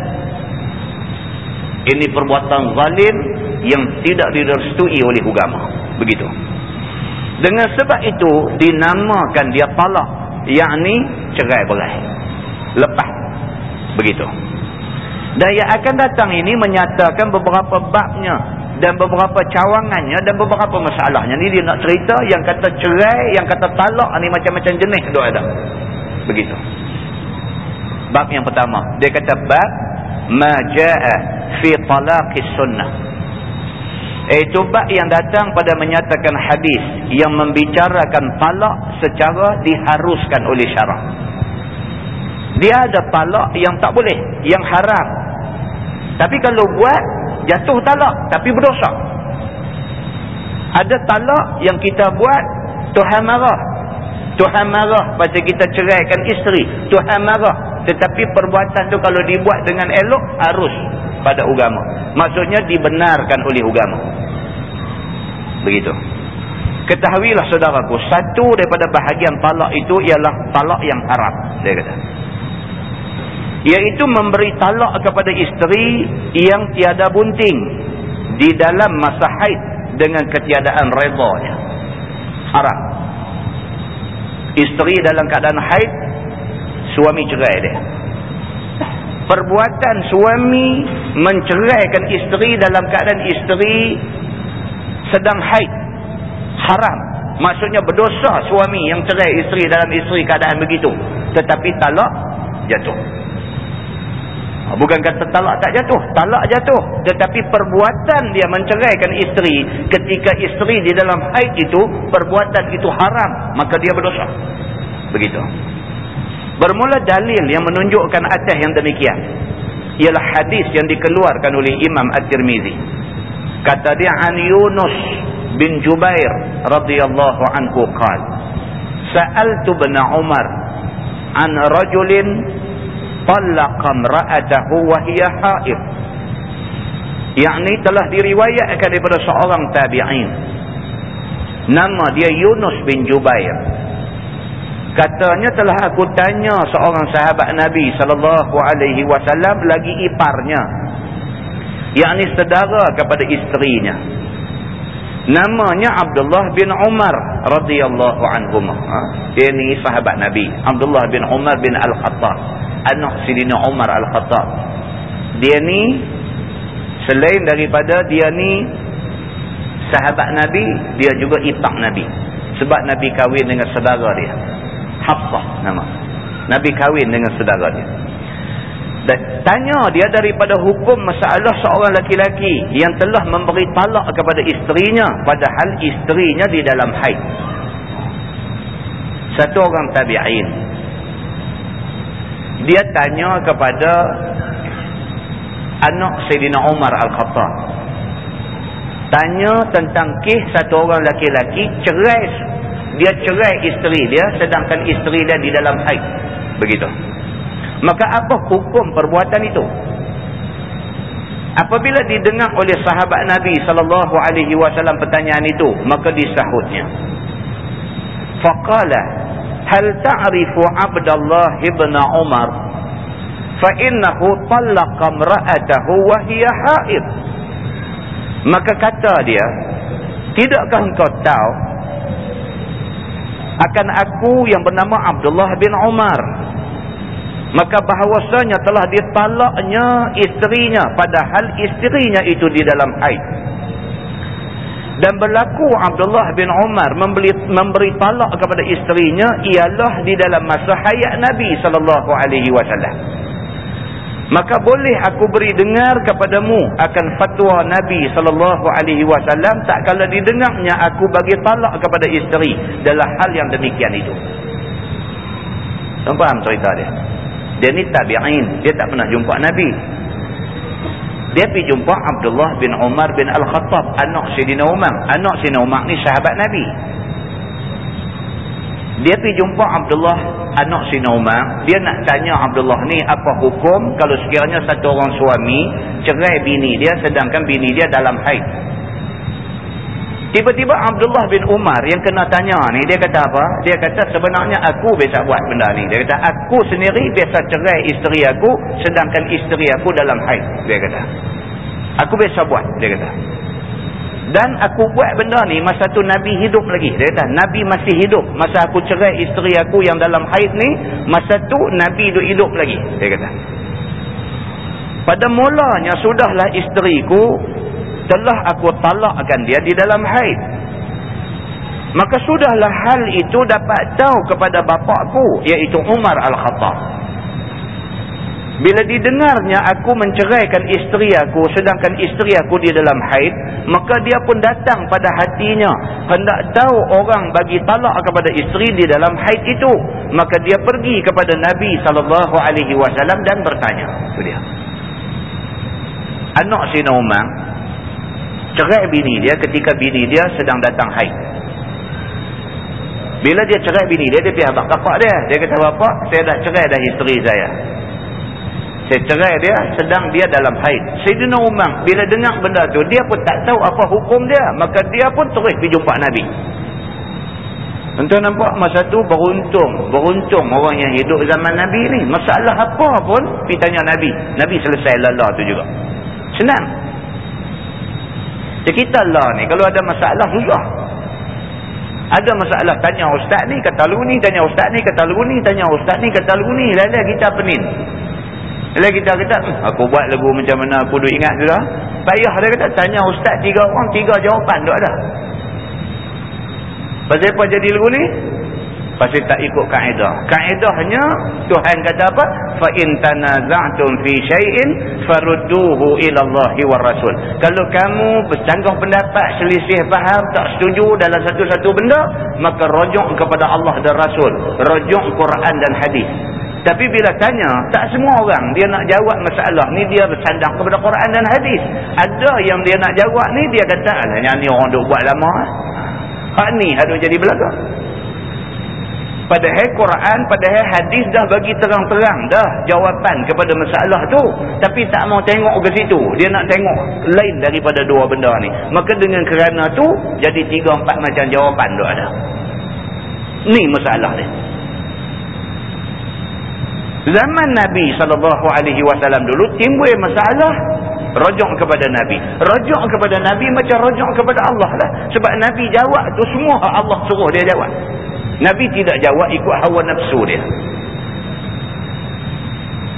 Ini perbuatan zalim yang tidak direstui oleh agama. Begitu. Dengan sebab itu dinamakan dia talak yakni cerai berai. Lepas. Begitu dan yang akan datang ini menyatakan beberapa babnya dan beberapa cawangannya dan beberapa masalahnya. Ni dia nak cerita yang kata cerai yang kata talak ni macam-macam jenis tu ada begitu. Bab yang pertama. Dia kata bab ma jaa fi talaqis sunnah. Itu bab yang datang pada menyatakan hadis yang membicarakan talak secara diharuskan oleh syarak. Dia ada talak yang tak boleh, yang haram. Tapi kalau buat, jatuh talak, tapi berdosa. Ada talak yang kita buat, Tuhan marah. Tuhan marah pasal kita ceraikan isteri. Tuhan marah. Tetapi perbuatan tu kalau dibuat dengan elok, harus pada agama. Maksudnya dibenarkan oleh agama. Begitu. Ketahuilah saudaraku, satu daripada bahagian talak itu ialah talak yang haram. Dia kata. Iaitu memberi talak kepada isteri yang tiada bunting di dalam masa haid dengan ketiadaan redanya. Haram. Isteri dalam keadaan haid, suami cerai dia perbuatan suami menceraikan isteri dalam keadaan isteri sedang haid haram maksudnya berdosa suami yang cerai isteri dalam isteri keadaan begitu tetapi talak jatuh bukan kata talak tak jatuh talak jatuh tetapi perbuatan dia menceraikan isteri ketika isteri di dalam haid itu perbuatan itu haram maka dia berdosa begitu Bermula dalil yang menunjukkan atas yang demikian. Ialah hadis yang dikeluarkan oleh Imam At-Tirmizi. Kata dia an Yunus bin Jubair radhiyallahu anhu qal. Sa'altu bin Umar an rajulin talaqa imra'atahu wa hiya haid. Yakni telah diriwayatkan daripada seorang tabi'in. Nama dia Yunus bin Jubair Katanya telah aku tanya seorang sahabat Nabi sallallahu alaihi wasallam lagi iparnya. yakni saudara kepada isterinya. Namanya Abdullah bin Umar radhiyallahu anhuma. Ha? Dia ni sahabat Nabi, Abdullah bin Umar bin Al-Khattab, anak Sidina Umar Al-Khattab. Dia ni selain daripada dia ni sahabat Nabi, dia juga ipar Nabi. Sebab Nabi kahwin dengan saudara dia. Hafsah nama. Nabi kahwin dengan saudara dia. Dan tanya dia daripada hukum masalah seorang laki-laki yang telah memberi talak kepada isterinya padahal isterinya di dalam haid. Satu orang tabi'in. Dia tanya kepada anak Sayyidina Umar Al-Khattab. tanya tentang kes satu orang laki-laki cerai dia cerai isteri dia sedangkan isteri dia di dalam haid begitu maka apa hukum perbuatan itu? Apabila didengar oleh sahabat Nabi sallallahu alaihi wasallam pertanyaan itu maka disahutnya. Faqala hal ta'rifu Abdullah ibn Umar? Fa innahu talaqa imra'atahu wa hiya haid. Maka kata dia tidakkah engkau tahu akan aku yang bernama Abdullah bin Umar maka bahawasanya telah ditalaknya isterinya padahal isterinya itu di dalam haid dan berlaku Abdullah bin Umar memberi, memberi talak kepada isterinya ialah di dalam masa hayat Nabi wasallam maka boleh aku beri dengar kepadamu akan fatwa Nabi wasallam tak kala didengarnya aku bagi talak kepada isteri dalam hal yang demikian itu. Tuan faham cerita dia? Dia ni tabi'in, dia tak pernah jumpa Nabi. Dia pergi jumpa Abdullah bin Umar bin Al-Khattab, anak Sayyidina Umar. Anak Sayyidina Umar ni sahabat Nabi. Dia pergi jumpa Abdullah anak si Umar. Dia nak tanya Abdullah ni apa hukum kalau sekiranya satu orang suami cerai bini dia sedangkan bini dia dalam haid. Tiba-tiba Abdullah bin Umar yang kena tanya ni dia kata apa? Dia kata sebenarnya aku biasa buat benda ni. Dia kata aku sendiri biasa cerai isteri aku sedangkan isteri aku dalam haid. Dia kata. Aku biasa buat. Dia kata. Dan aku buat benda ni masa tu Nabi hidup lagi. Dia kata, Nabi masih hidup. Masa aku cerai isteri aku yang dalam haid ni, masa tu Nabi hidup hidup lagi. Dia kata. Pada mulanya sudahlah isteriku telah aku talakkan dia di dalam haid. Maka sudahlah hal itu dapat tahu kepada bapakku, iaitu Umar Al-Khattab. Bila didengarnya aku menceraikan isteri aku sedangkan isteri aku di dalam haid, maka dia pun datang pada hatinya hendak tahu orang bagi talak kepada isteri di dalam haid itu. Maka dia pergi kepada Nabi sallallahu alaihi wasallam dan bertanya. Itu dia. Anak si Umar cerai bini dia ketika bini dia sedang datang haid. Bila dia cerai bini dia, dia pergi abang bapak dia. Dia kata, bapak, saya dah cerai dah isteri saya. Saya cerai dia sedang dia dalam haid. Sayyidina Umar bila dengar benda tu dia pun tak tahu apa hukum dia. Maka dia pun terus pergi jumpa Nabi. Tuan nampak masa tu beruntung beruntung orang yang hidup zaman Nabi ni. Masalah apa pun pergi tanya Nabi. Nabi selesai lala tu juga. Senang kita lah ni kalau ada masalah susah ada masalah tanya ustaz ni kata lu ni tanya ustaz ni kata lu ni tanya ustaz ni kata lu ni lalu kita penin bila kita kata, hmm, aku buat lagu macam mana aku duk ingat tu dah. Payah dia kata, tanya ustaz tiga orang, tiga jawapan tu ada. Pasal apa jadi lagu ni? pasti tak ikut kaedah kaedahnya Tuhan kata apa fa in tanaza'tum fi syai'in farudduhu ila Allahi war rasul kalau kamu bercanggah pendapat selisih faham tak setuju dalam satu-satu benda maka rujuk kepada Allah dan rasul rujuk Quran dan hadis tapi bila tanya, tak semua orang dia nak jawab masalah ni dia bersandar kepada Quran dan hadis. Ada yang dia nak jawab ni dia kata, "Alah, ni orang duk buat lama." Eh. Hak ni ada jadi belaka. Padahal Quran, padahal hadis dah bagi terang-terang dah jawapan kepada masalah tu. Tapi tak mau tengok ke situ. Dia nak tengok lain daripada dua benda ni. Maka dengan kerana tu, jadi tiga empat macam jawapan tu ada. Ni masalah dia. Zaman Nabi SAW dulu timbul masalah rojok kepada Nabi. Rojok kepada Nabi macam rojok kepada Allah lah. Sebab Nabi jawab tu semua Allah suruh dia jawab. Nabi tidak jawab ikut hawa nafsu dia.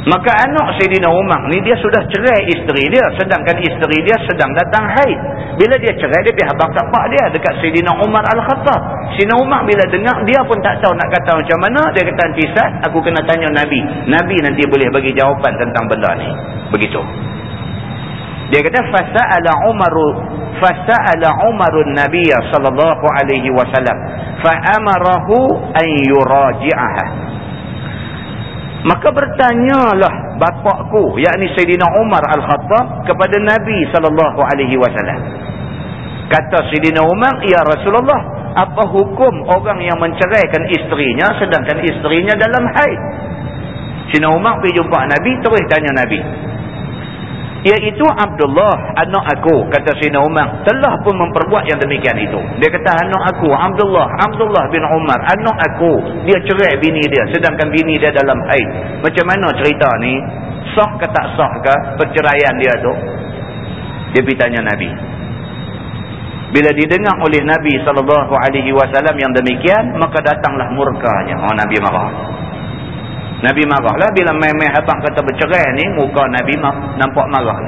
Maka anak Sayyidina Umar ni dia sudah cerai isteri dia. Sedangkan isteri dia sedang datang haid. Bila dia cerai dia pergi habang tapak dia dekat Sayyidina Umar Al-Khattab. Sayyidina Umar bila dengar dia pun tak tahu nak kata macam mana. Dia kata nanti saat aku kena tanya Nabi. Nabi nanti boleh bagi jawapan tentang benda ni. Begitu. Dia kata fasa'ala Umaru fasa'ala Umarun Nabiya sallallahu alaihi wasallam fa'amarahu an yuraji'aha. Maka bertanyalah bapakku yakni Sayyidina Umar Al-Khattab kepada Nabi sallallahu alaihi wasallam. Kata Sidina Umar, Ya Rasulullah, apa hukum orang yang menceraikan isterinya sedangkan isterinya dalam haid? Sidina Umar pergi jumpa Nabi, terus tanya Nabi. Iaitu Abdullah, anak aku, kata Sidina Umar, telah pun memperbuat yang demikian itu. Dia kata, anak aku, Abdullah, Abdullah bin Umar, anak aku, dia cerai bini dia, sedangkan bini dia dalam haid. Macam mana cerita ni? Sah ke tak sah ke perceraian dia tu? Dia pergi tanya Nabi. Bila didengar oleh Nabi SAW yang demikian, maka datanglah murkanya. Oh, Nabi marah. Nabi marahlah bila main-main habang kata bercerai ni, muka Nabi nampak marah.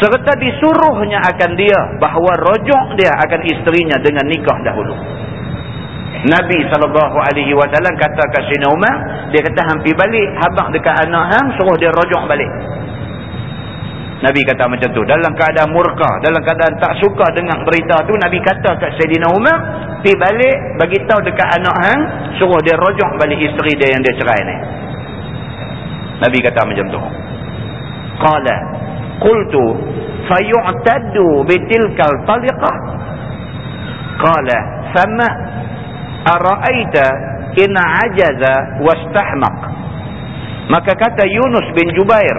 Serta disuruhnya akan dia bahawa rojok dia akan isterinya dengan nikah dahulu. Nabi SAW kata ke Sina Umar, dia kata hampir balik, habang dekat anak hang, suruh dia rojok balik. Nabi kata macam tu. Dalam keadaan murka, dalam keadaan tak suka dengan berita tu, Nabi kata kat Sayyidina Umar, pi balik, bagi tahu dekat anak hang, suruh dia rojok balik isteri dia yang dia cerai ni. Nabi kata macam tu. Qala, qultu, fayu'taddu bitilkal taliqah? Qala, sama ara'aita ina ajaza wastahmaq. Maka kata Yunus bin Jubair,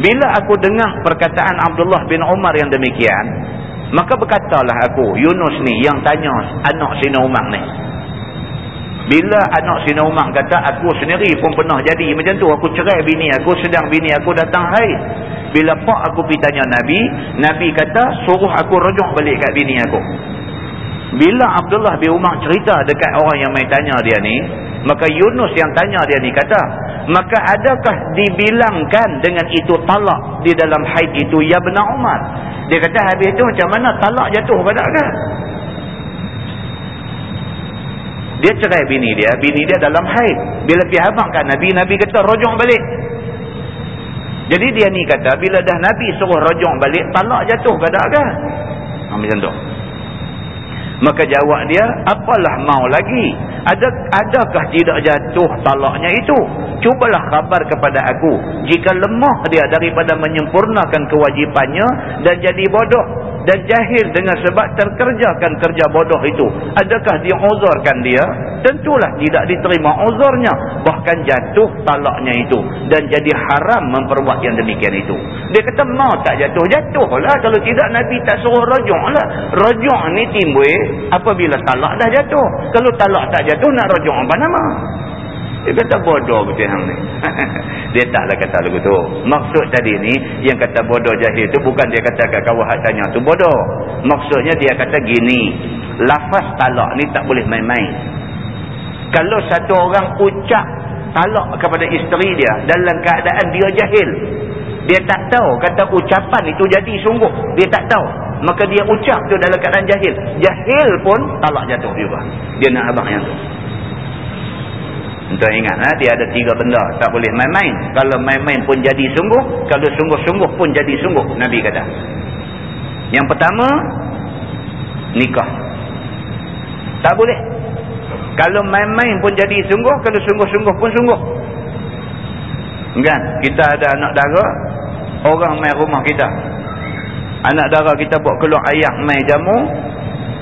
bila aku dengar perkataan Abdullah bin Umar yang demikian, maka berkatalah aku, Yunus ni yang tanya anak Sina Umar ni. Bila anak Sina Umar kata, aku sendiri pun pernah jadi macam tu. Aku cerai bini aku, sedang bini aku datang haid. Bila pak aku pergi tanya Nabi, Nabi kata, suruh aku rojok balik kat bini aku. Bila Abdullah bin Umar cerita dekat orang yang main tanya dia ni, maka Yunus yang tanya dia ni kata, maka adakah dibilangkan dengan itu talak di dalam haid itu ya benar Umar? Dia kata habis itu macam mana talak jatuh pada kan? Dia cerai bini dia, bini dia dalam haid. Bila pergi habangkan Nabi, Nabi kata rojong balik. Jadi dia ni kata, bila dah Nabi suruh rojong balik, talak jatuh pada kan? Ha, macam tu. Maka jawab dia, apalah mau lagi? Ada, adakah tidak jatuh talaknya itu? Cubalah khabar kepada aku. Jika lemah dia daripada menyempurnakan kewajipannya dan jadi bodoh dan jahil dengan sebab terkerjakan kerja bodoh itu adakah diuzurkan dia tentulah tidak diterima uzurnya bahkan jatuh talaknya itu dan jadi haram memperbuat yang demikian itu dia kata mau tak jatuh jatuhlah kalau tidak Nabi tak suruh rajuk lah rajuk ni timbul apabila talak dah jatuh kalau talak tak jatuh nak rajuk apa nama dia kata bodoh betul yang ni. *laughs* dia taklah kata lagu tu. Maksud tadi ni, yang kata bodoh jahil tu bukan dia kata kat kawan hak tanya tu bodoh. Maksudnya dia kata gini. Lafaz talak ni tak boleh main-main. Kalau satu orang ucap talak kepada isteri dia dalam keadaan dia jahil. Dia tak tahu kata ucapan itu jadi sungguh. Dia tak tahu. Maka dia ucap tu dalam keadaan jahil. Jahil pun talak jatuh juga. Dia nak abang yang tu. Tuan ingat ha? dia ada tiga benda tak boleh main-main. Kalau main-main pun jadi sungguh, kalau sungguh-sungguh pun jadi sungguh, Nabi kata. Yang pertama nikah. Tak boleh. Kalau main-main pun jadi sungguh, kalau sungguh-sungguh pun sungguh. Kan? Kita ada anak dara, orang main rumah kita. Anak dara kita buat keluar ayah main jamu,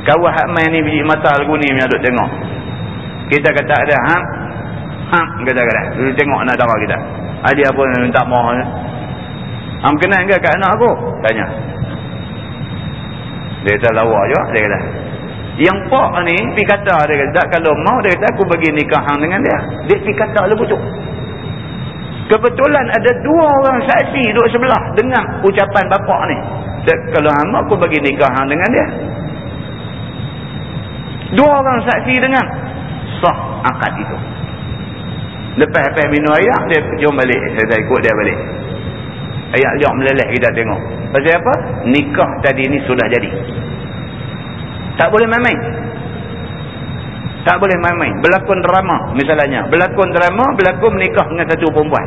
kawan hak main ni biji mata lagu ni punya duk tengok. Kita kata ada, ha? Ha, kata-kata. Dulu tengok anak darah kita. Apa yang minta maaf. Am kenal ke kat anak aku? Tanya. Dia kata lawa juga. Dia kata. Yang pak ni, pergi kata. Dia kata, kalau mau, dia kata, aku bagi nikah hang dengan dia. Dia pergi kata lepas tu. Kebetulan ada dua orang saksi duduk sebelah dengan ucapan bapak ni. Kalau hang aku bagi nikah dengan dia. Dua orang saksi dengan sah akad itu. Lepas-lepas minum air, dia jom balik. Saya ikut dia balik. Ayat liak meleleh kita tengok. Pasal apa? Nikah tadi ni sudah jadi. Tak boleh main-main. Tak boleh main-main. Berlakon drama misalnya. Berlakon drama, berlakon menikah dengan satu perempuan.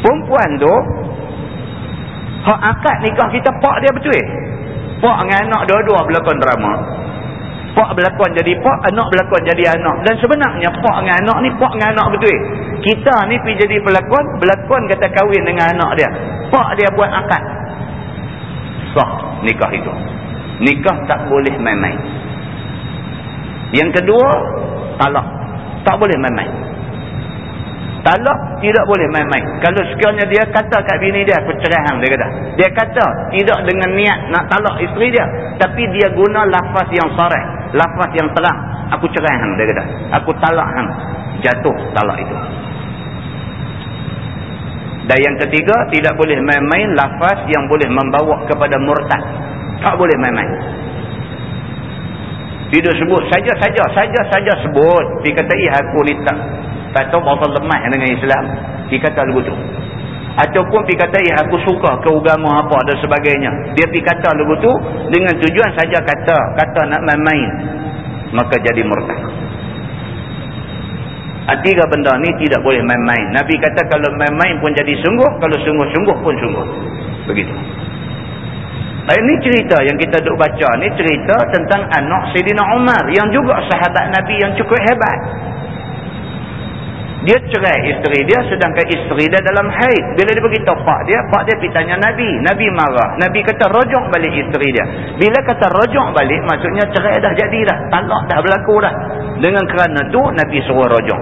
Perempuan tu, hak akad nikah kita, pak dia betul eh? Pak dengan anak dua-dua berlakon drama. Pak berlakon jadi pak, anak berlakon jadi anak. Dan sebenarnya pak dengan anak ni, pak dengan anak betul. Kita ni pergi jadi pelakon, berlakon kata kahwin dengan anak dia. Pak dia buat akad. sah nikah itu. Nikah tak boleh main-main. Yang kedua, talak. Tak boleh main-main. Talak tidak boleh main-main. Kalau sekiranya dia kata kat bini dia, aku cerai hang, dia kata. Dia kata tidak dengan niat nak talak isteri dia. Tapi dia guna lafaz yang sarah. Lafaz yang terang. Aku cerai hang, dia kata. Aku talak hang. Jatuh talak itu. Dan yang ketiga, tidak boleh main-main lafaz yang boleh membawa kepada murtad. Tak boleh main-main. Dia sebut saja-saja, saja-saja sebut. Dia kata, ih aku ni tak tak tahu berapa lemah dengan Islam. Dia kata lagu tu. Ataupun dia kata eh aku suka ke agama apa dan sebagainya. Dia pergi kata lagu tu dengan tujuan saja kata kata nak main-main. Maka jadi murtad. Ah, tiga benda ni tidak boleh main-main. Nabi kata kalau main-main pun jadi sungguh kalau sungguh-sungguh pun sungguh. Begitu ini cerita yang kita duk baca ni cerita tentang anak Sayyidina Umar yang juga sahabat Nabi yang cukup hebat dia cerai isteri dia sedangkan isteri dia dalam haid. Bila dia beritahu pak dia, pak dia pergi tanya Nabi. Nabi marah. Nabi kata rojok balik isteri dia. Bila kata rojok balik maksudnya cerai dah jadi dah. Talak dah berlaku dah. Dengan kerana tu Nabi suruh rojok.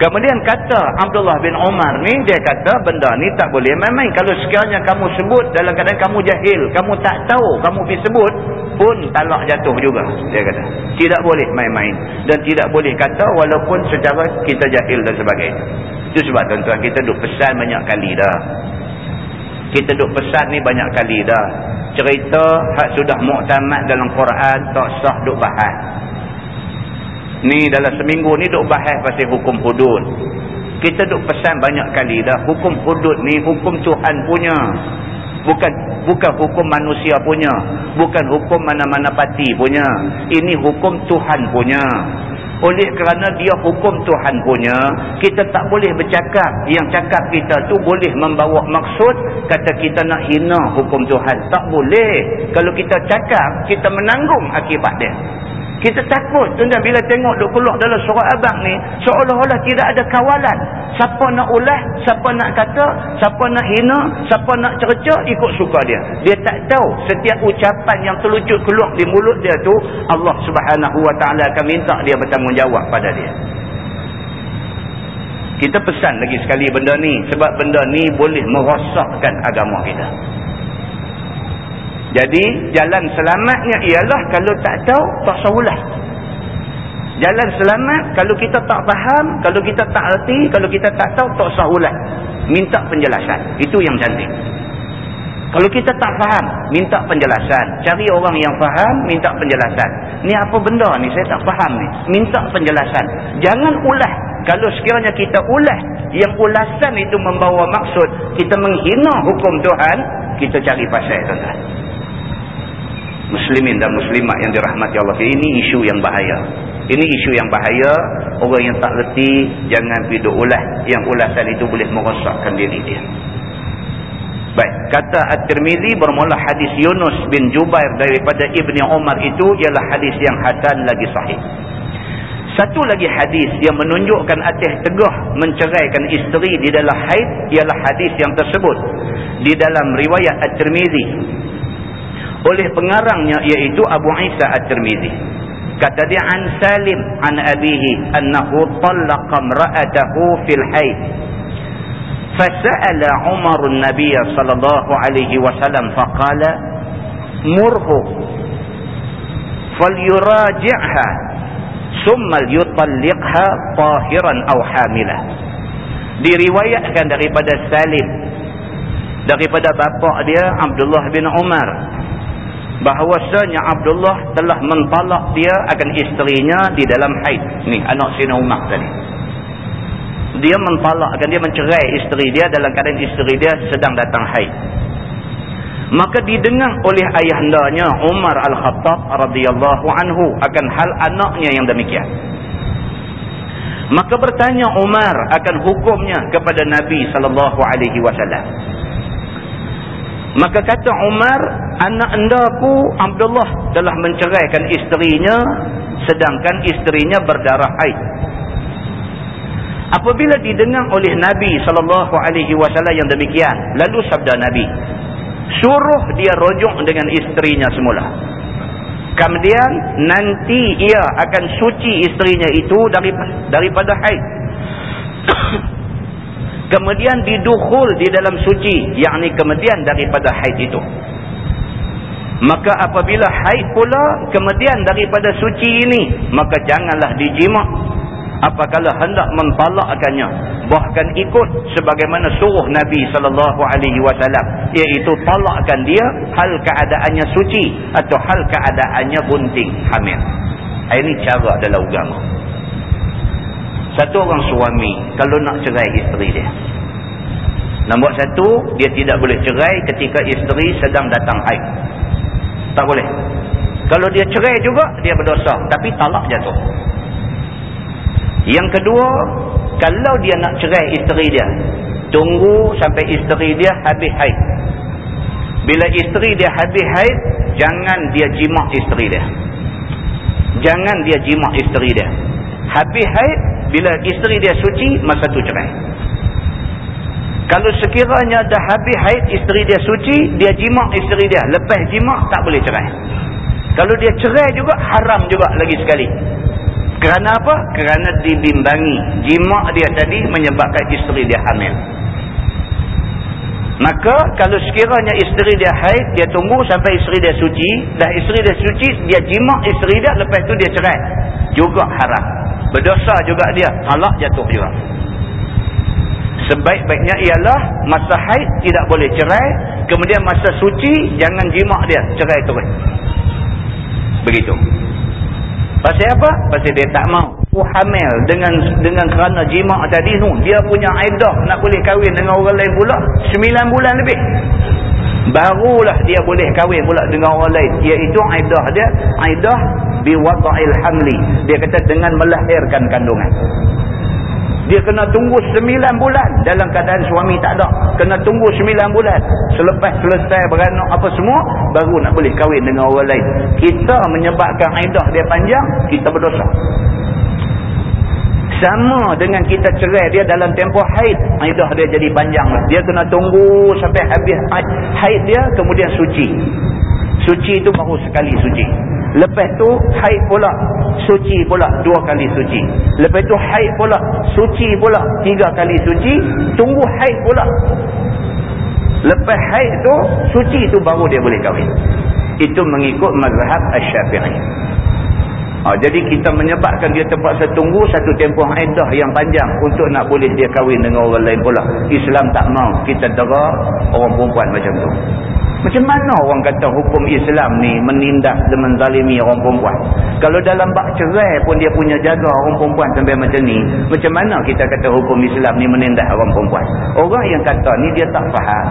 Kemudian kata Abdullah bin Umar ni, dia kata benda ni tak boleh main-main. Kalau sekiranya kamu sebut dalam keadaan kamu jahil, kamu tak tahu, kamu pergi sebut, pun talak jatuh juga. Dia kata. Tidak boleh main-main. Dan tidak boleh kata walaupun secara kita jahil dan sebagainya. Itu sebab tuan-tuan kita duk pesan banyak kali dah. Kita duk pesan ni banyak kali dah. Cerita hak sudah muktamad dalam Quran tak sah duk bahas. Ni dalam seminggu ni duk bahas pasal hukum hudud. Kita duk pesan banyak kali dah. Hukum hudud ni hukum Tuhan punya. Bukan bukan hukum manusia punya. Bukan hukum mana-mana parti punya. Ini hukum Tuhan punya. Oleh kerana dia hukum Tuhan punya, kita tak boleh bercakap. Yang cakap kita tu boleh membawa maksud kata kita nak hina hukum Tuhan. Tak boleh. Kalau kita cakap, kita menanggung akibat dia. Kita takut tuan-tuan bila tengok duk keluar dalam surat abang ni seolah-olah tidak ada kawalan. Siapa nak ulah, siapa nak kata, siapa nak hina, siapa nak cerca ikut suka dia. Dia tak tahu setiap ucapan yang terlucut keluar di mulut dia tu Allah Subhanahu Wa Taala akan minta dia bertanggungjawab pada dia. Kita pesan lagi sekali benda ni sebab benda ni boleh merosakkan agama kita. Jadi jalan selamatnya ialah kalau tak tahu tak sahulah. Jalan selamat kalau kita tak faham, kalau kita tak erti, kalau kita tak tahu tak sahulah. Minta penjelasan. Itu yang cantik. Kalau kita tak faham, minta penjelasan. Cari orang yang faham, minta penjelasan. Ni apa benda ni? Saya tak faham ni. Minta penjelasan. Jangan ulah. Kalau sekiranya kita ulah, yang ulasan itu membawa maksud kita menghina hukum Tuhan, kita cari pasal tuan-tuan muslimin dan muslimat yang dirahmati Allah. Ini isu yang bahaya. Ini isu yang bahaya. Orang yang tak reti jangan piduk ulah yang ulasan itu boleh merosakkan diri dia. Baik kata At-Tirmizi bermula hadis Yunus bin Jubair daripada Ibni Umar itu ialah hadis yang hasan lagi sahih. Satu lagi hadis yang menunjukkan atas tegah menceraikan isteri di dalam haid ialah hadis yang tersebut. Di dalam riwayat At-Tirmizi oleh pengarangnya iaitu Abu Isa At-Tirmizi. Kata dia an Salim an abihi annahu talaqa imra'atahu fil hayd. Fasa'ala Umar an-Nabiy sallallahu alaihi wasallam faqala murhu falyuraji'ha thumma yutalliqha tahiran aw hamilah. Diriwayatkan daripada Salim daripada bapa dia Abdullah bin Umar bahawasanya Abdullah telah mentalak dia akan isterinya di dalam haid. Ni anak Sina Umar tadi. Dia mentalakkan dia mencerai isteri dia dalam keadaan isteri dia sedang datang haid. Maka didengar oleh ayahandanya Umar Al-Khattab radhiyallahu anhu akan hal anaknya yang demikian. Maka bertanya Umar akan hukumnya kepada Nabi sallallahu alaihi wasallam. Maka kata Umar, anak anda ku Abdullah telah menceraikan isterinya sedangkan isterinya berdarah haid. Apabila didengar oleh Nabi wasallam yang demikian, lalu sabda Nabi, suruh dia rujuk dengan isterinya semula kemudian nanti ia akan suci isterinya itu daripada, daripada haid *coughs* kemudian didukhul di dalam suci yakni kemudian daripada haid itu. Maka apabila haid pula kemudian daripada suci ini maka janganlah dijima apakala hendak mentalakkannya bahkan ikut sebagaimana suruh Nabi sallallahu alaihi wasallam iaitu talakkan dia hal keadaannya suci atau hal keadaannya bunting hamil. Ini cara dalam agama satu orang suami kalau nak cerai isteri dia. Nombor satu dia tidak boleh cerai ketika isteri sedang datang haid. Tak boleh. Kalau dia cerai juga dia berdosa tapi talak jatuh. Yang kedua kalau dia nak cerai isteri dia tunggu sampai isteri dia habis haid. Bila isteri dia habis haid jangan dia jimak isteri dia. Jangan dia jimak isteri dia. Habis haid bila isteri dia suci masa tu cerai kalau sekiranya dah habis haid isteri dia suci, dia jimak isteri dia. Lepas jimak tak boleh cerai. Kalau dia cerai juga haram juga lagi sekali. Kerana apa? Kerana dibimbangi. Jimak dia tadi menyebabkan isteri dia hamil. Maka kalau sekiranya isteri dia haid, dia tunggu sampai isteri dia suci. Dah isteri dia suci, dia jimak isteri dia, lepas tu dia cerai. Juga haram. Berdosa juga dia. Talak jatuh juga. Sebaik-baiknya ialah masa haid tidak boleh cerai. Kemudian masa suci jangan jimak dia. Cerai terus. Begitu. Pasal apa? pasal dia tak mau. Oh, hamil dengan dengan kerana jimak tadi tu. Dia punya aidah nak boleh kahwin dengan orang lain pula 9 bulan lebih. Barulah dia boleh kahwin pula dengan orang lain. Iaitu aidah dia aidah biwada'il hamli dia kata dengan melahirkan kandungan dia kena tunggu sembilan bulan dalam keadaan suami tak ada. Kena tunggu sembilan bulan. Selepas selesai beranak apa semua, baru nak boleh kahwin dengan orang lain. Kita menyebabkan aidah dia panjang, kita berdosa. Sama dengan kita cerai dia dalam tempoh haid. Aidah dia jadi panjang. Dia kena tunggu sampai habis haid dia, kemudian suci. Suci itu baru sekali suci. Lepas tu haid pula. Suci pula. Dua kali suci. Lepas tu haid pula. Suci pula. Tiga kali suci. Tunggu haid pula. Lepas haid tu. Suci tu baru dia boleh kahwin. Itu mengikut mazhab Asyafi'i. Ha, jadi kita menyebabkan dia terpaksa tunggu satu tempoh aidah yang panjang untuk nak boleh dia kahwin dengan orang lain pula. Islam tak mau kita dera orang perempuan macam tu. Macam mana orang kata hukum Islam ni menindas dan menzalimi orang perempuan? Kalau dalam bak cerai pun dia punya jaga orang perempuan sampai macam ni, macam mana kita kata hukum Islam ni menindas orang perempuan? Orang yang kata ni dia tak faham.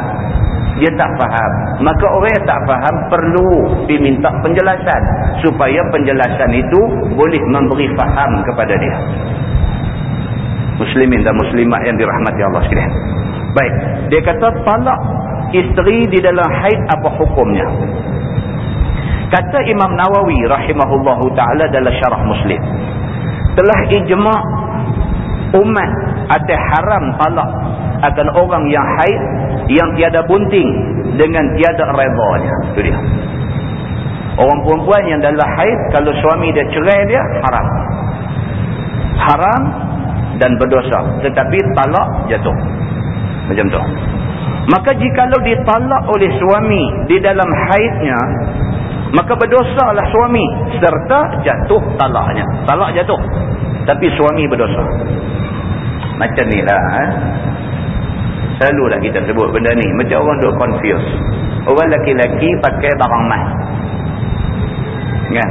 Dia tak faham. Maka orang yang tak faham perlu diminta penjelasan. Supaya penjelasan itu boleh memberi faham kepada dia. Muslimin dan muslimat yang dirahmati Allah sekalian. Baik. Dia kata talak isteri di dalam haid apa hukumnya? Kata Imam Nawawi rahimahullahu ta'ala dalam syarah muslim telah ijma' umat ada haram talak akan orang yang haid yang tiada bunting dengan tiada redanya. Itu dia. Orang perempuan yang dalam haid kalau suami dia cerai dia haram. Haram dan berdosa tetapi talak jatuh macam tu Maka jikalau ditalak oleh suami di dalam haidnya, maka berdosalah suami serta jatuh talaknya. Talak jatuh. Tapi suami berdosa. Macam ni lah. Eh? Selalulah kita sebut benda ni. Macam orang duk confuse. Orang laki-laki pakai barang mas. Kan?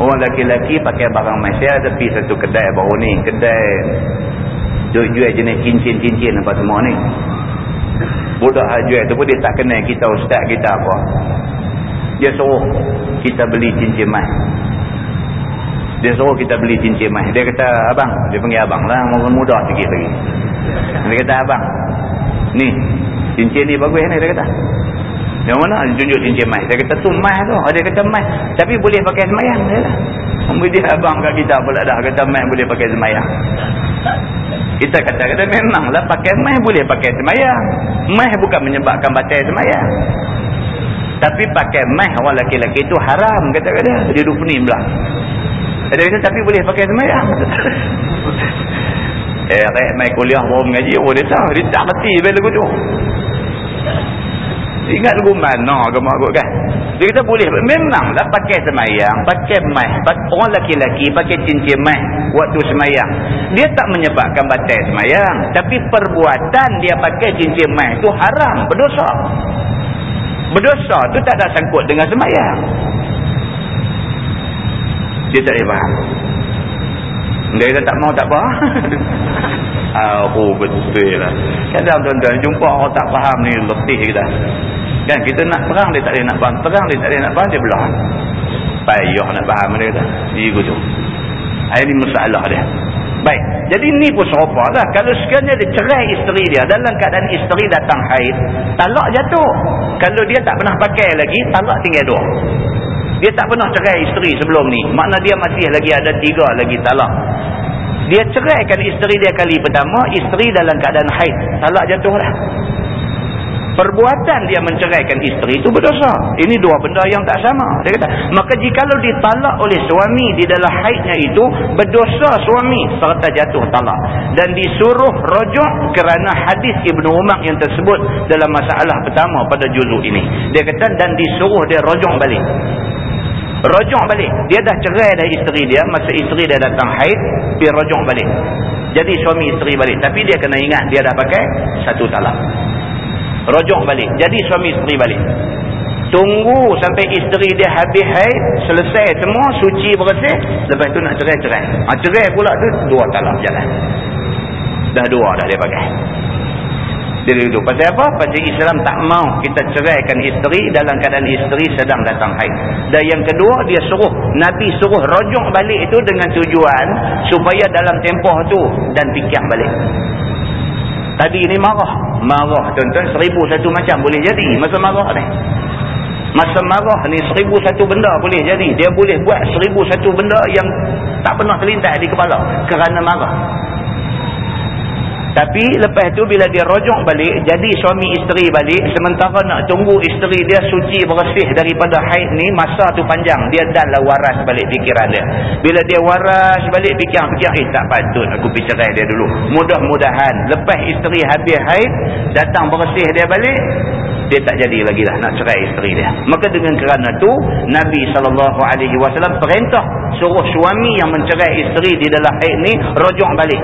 Orang laki-laki pakai barang mas. Saya ada pergi satu kedai baru ni. Kedai jual jenis cincin-cincin apa semua ni. Budak haji itu pun dia tak kenal kita ustaz kita apa. Dia suruh kita beli cincin emas dia suruh kita beli cincin emas dia kata abang dia panggil abang lah muda sikit lagi. Dia kata abang ni cincin ni bagus ni dia kata. Yang mana tunjuk cincin emas dia kata tu emas tu. Dia kata emas tapi boleh pakai semayang dia dia abang kat kita pula dah kata emas boleh pakai semayang kita kata-kata memanglah pakai meh boleh pakai semayang. Meh bukan menyebabkan batal semayang. Tapi pakai meh orang lelaki-lelaki itu haram kata-kata. Dia duduk pening pula. Dia kata tapi boleh pakai semayang. *laughs* eh, rek mai kuliah baru mengaji. Oh, dia tahu. Dia tak kerti bila tu. Ingat lagu mana agama aku kan? Dia kata boleh. Memanglah pakai semayang. Pakai meh. Orang lelaki-lelaki pakai cincin meh waktu semayang. Dia tak menyebabkan batal semayang. Tapi perbuatan dia pakai cincin meh itu haram. Berdosa. Berdosa tu tak ada sangkut dengan semayang. Dia tak boleh faham. Dia kata tak mau tak apa. *laughs* oh betul lah. Kadang tuan-tuan jumpa orang tak faham ni letih kita. Kan kita nak perang dia tak boleh nak faham. Perang dia tak boleh nak faham dia belah. Payah nak faham dia kata. Dia tu. Ini masalah dia. Baik. Jadi ni pun serupa lah. Kalau sekiranya dia cerai isteri dia. Dalam keadaan isteri datang haid. Talak jatuh. Kalau dia tak pernah pakai lagi. Talak tinggal dua. Dia tak pernah cerai isteri sebelum ni. Makna dia masih lagi ada tiga lagi talak. Dia ceraikan isteri dia kali pertama. Isteri dalam keadaan haid. Talak jatuh lah perbuatan dia menceraikan isteri itu berdosa. Ini dua benda yang tak sama. Dia kata, maka jikalau ditalak oleh suami di dalam haidnya itu, berdosa suami serta jatuh talak. Dan disuruh rojok kerana hadis Ibnu Umar yang tersebut dalam masalah pertama pada juzuk ini. Dia kata, dan disuruh dia rojok balik. Rojok balik. Dia dah cerai dari isteri dia, masa isteri dia datang haid, dia rojok balik. Jadi suami isteri balik. Tapi dia kena ingat, dia dah pakai satu talak. Rojok balik. Jadi suami isteri balik. Tunggu sampai isteri dia habis haid selesai semua suci bersih lepas tu nak cerai-cerai. Ha, cerai pula tu dua talak jalan. Dah dua dah dia pakai dia duduk pasal apa? pasal Islam tak mau kita ceraikan isteri dalam keadaan isteri sedang datang haid dan yang kedua dia suruh Nabi suruh rojok balik itu dengan tujuan supaya dalam tempoh tu dan fikir balik Tadi ni marah. Marah tuan-tuan seribu satu macam boleh jadi masa marah ni. Masa marah ni seribu satu benda boleh jadi. Dia boleh buat seribu satu benda yang tak pernah terlintas di kepala. Kerana marah. Tapi lepas tu bila dia rojok balik, jadi suami isteri balik, sementara nak tunggu isteri dia suci bersih daripada haid ni, masa tu panjang. Dia dah lah waras balik fikiran dia. Bila dia waras balik fikir-fikir, eh tak patut aku pergi dia dulu. Mudah-mudahan lepas isteri habis haid, datang bersih dia balik, dia tak jadi lagi lah nak cerai isteri dia. Maka dengan kerana tu, Nabi SAW perintah suruh suami yang mencerai isteri di dalam haid ni, rojok balik.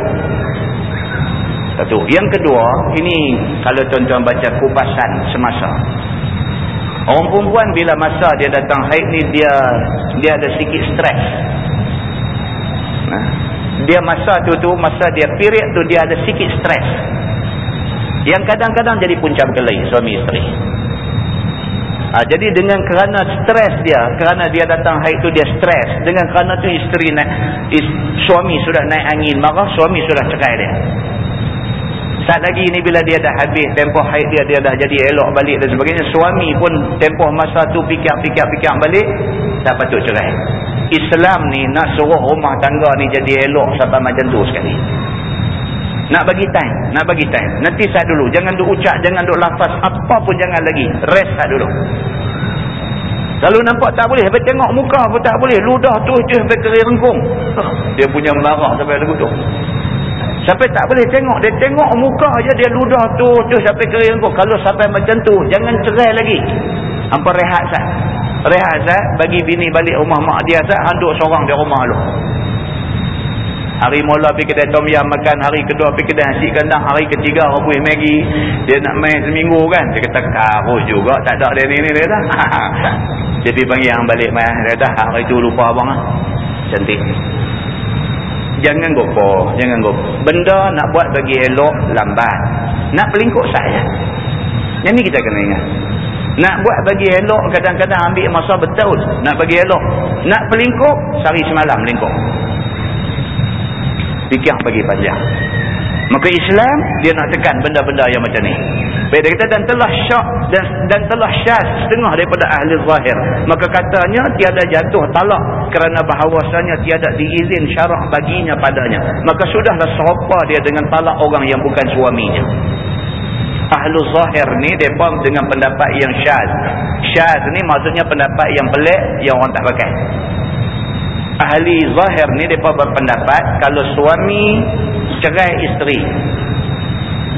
Satu. Yang kedua, ini kalau tuan-tuan baca kupasan semasa. Orang perempuan bila masa dia datang haid ni dia dia ada sikit stres. Nah, dia masa tu tu masa dia period tu dia ada sikit stres. Yang kadang-kadang jadi punca berkelahi suami isteri. Ha, jadi dengan kerana stres dia, kerana dia datang haid tu dia stres. Dengan kerana tu isteri naik, is, suami sudah naik angin marah, suami sudah cerai dia. Tak lagi ni bila dia dah habis tempoh haid dia, dia dah jadi elok balik dan sebagainya. Suami pun tempoh masa tu fikir-fikir-fikir balik, tak patut cerai. Islam ni nak suruh rumah tangga ni jadi elok sampai macam tu sekali. Nak bagi time, nak bagi time. Nanti sah dulu. Jangan duk ucap, jangan duk lafaz. Apa pun jangan lagi. Rest sah dulu. Lalu nampak tak boleh. Sampai tengok muka pun tak boleh. Ludah tu je sampai kering rengkung. Dia punya marah sampai lagu tu. Sampai tak boleh tengok. Dia tengok muka aja dia ludah tu. tu sampai kering tu. Kalau sampai macam tu. Jangan cerai lagi. Hampa rehat sah. Rehat sah. Bagi bini balik rumah mak dia sah. Handuk seorang di rumah lu. Hari mula pergi kedai tom yam makan. Hari kedua pergi kedai nasi kandang. Hari ketiga rebuh Maggi. Dia nak main seminggu kan. Dia kata karus juga. Tak ada dia ni ni. Dia kata. pergi panggil yang balik main. Dia kata hari tu lupa abang lah. Cantik jangan gopo jangan gopo benda nak buat bagi elok lambat. Nak pelingkuk saya yang ni kita kena ingat. Nak buat bagi elok kadang-kadang ambil masa betul. Nak bagi elok. Nak pelingkuk sehari semalam pelingkuk fikir bagi panjang Maka Islam dia nak tekan benda-benda yang macam ni. Baik dia kata dan telah syak dan dan telah syas setengah daripada ahli zahir. Maka katanya tiada jatuh talak kerana bahawasanya tiada diizin syarak baginya padanya. Maka sudahlah serupa dia dengan talak orang yang bukan suaminya. Ahlu zahir ni depa dengan pendapat yang syaz. syaz ni maksudnya pendapat yang pelik yang orang tak pakai ahli zahir ni mereka berpendapat kalau suami cerai isteri.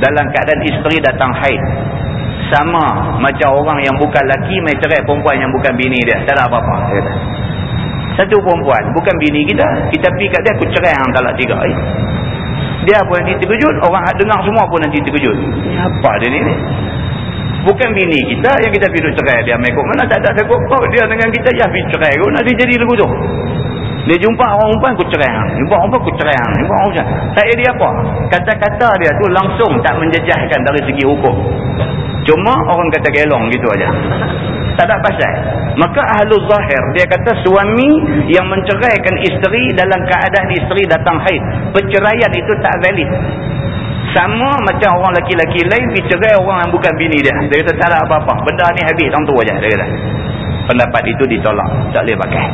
Dalam keadaan isteri datang haid. Sama macam orang yang bukan laki main cerai perempuan yang bukan bini dia. Tak ada apa-apa satu perempuan bukan bini kita kita pergi kat dia aku cerai yang talak tiga eh. dia pun nanti terkejut orang dengar semua pun nanti terkejut. Ni apa dia ni bukan bini kita yang kita pergi cerai. Dia mekuk mana tak ada sekut dia dengan kita ya pergi cerai nanti jadi lagu tu dia jumpa orang perempuan aku cerai. Jumpa orang perempuan aku cerai. Jumpa orang perempuan tak dia apa? Kata-kata dia tu langsung tak menjejahkan dari segi hukum. Cuma orang kata gelong gitu aja. Tak ada pasal. Maka ahlu zahir dia kata suami yang menceraikan isteri dalam keadaan isteri datang haid. Perceraian itu tak valid. Sama macam orang laki-laki lain bercerai orang yang bukan bini dia. Dia kata tak ada apa-apa. Benda ni habis. Orang tu aja dia kata. Pendapat itu ditolak. Tak boleh pakai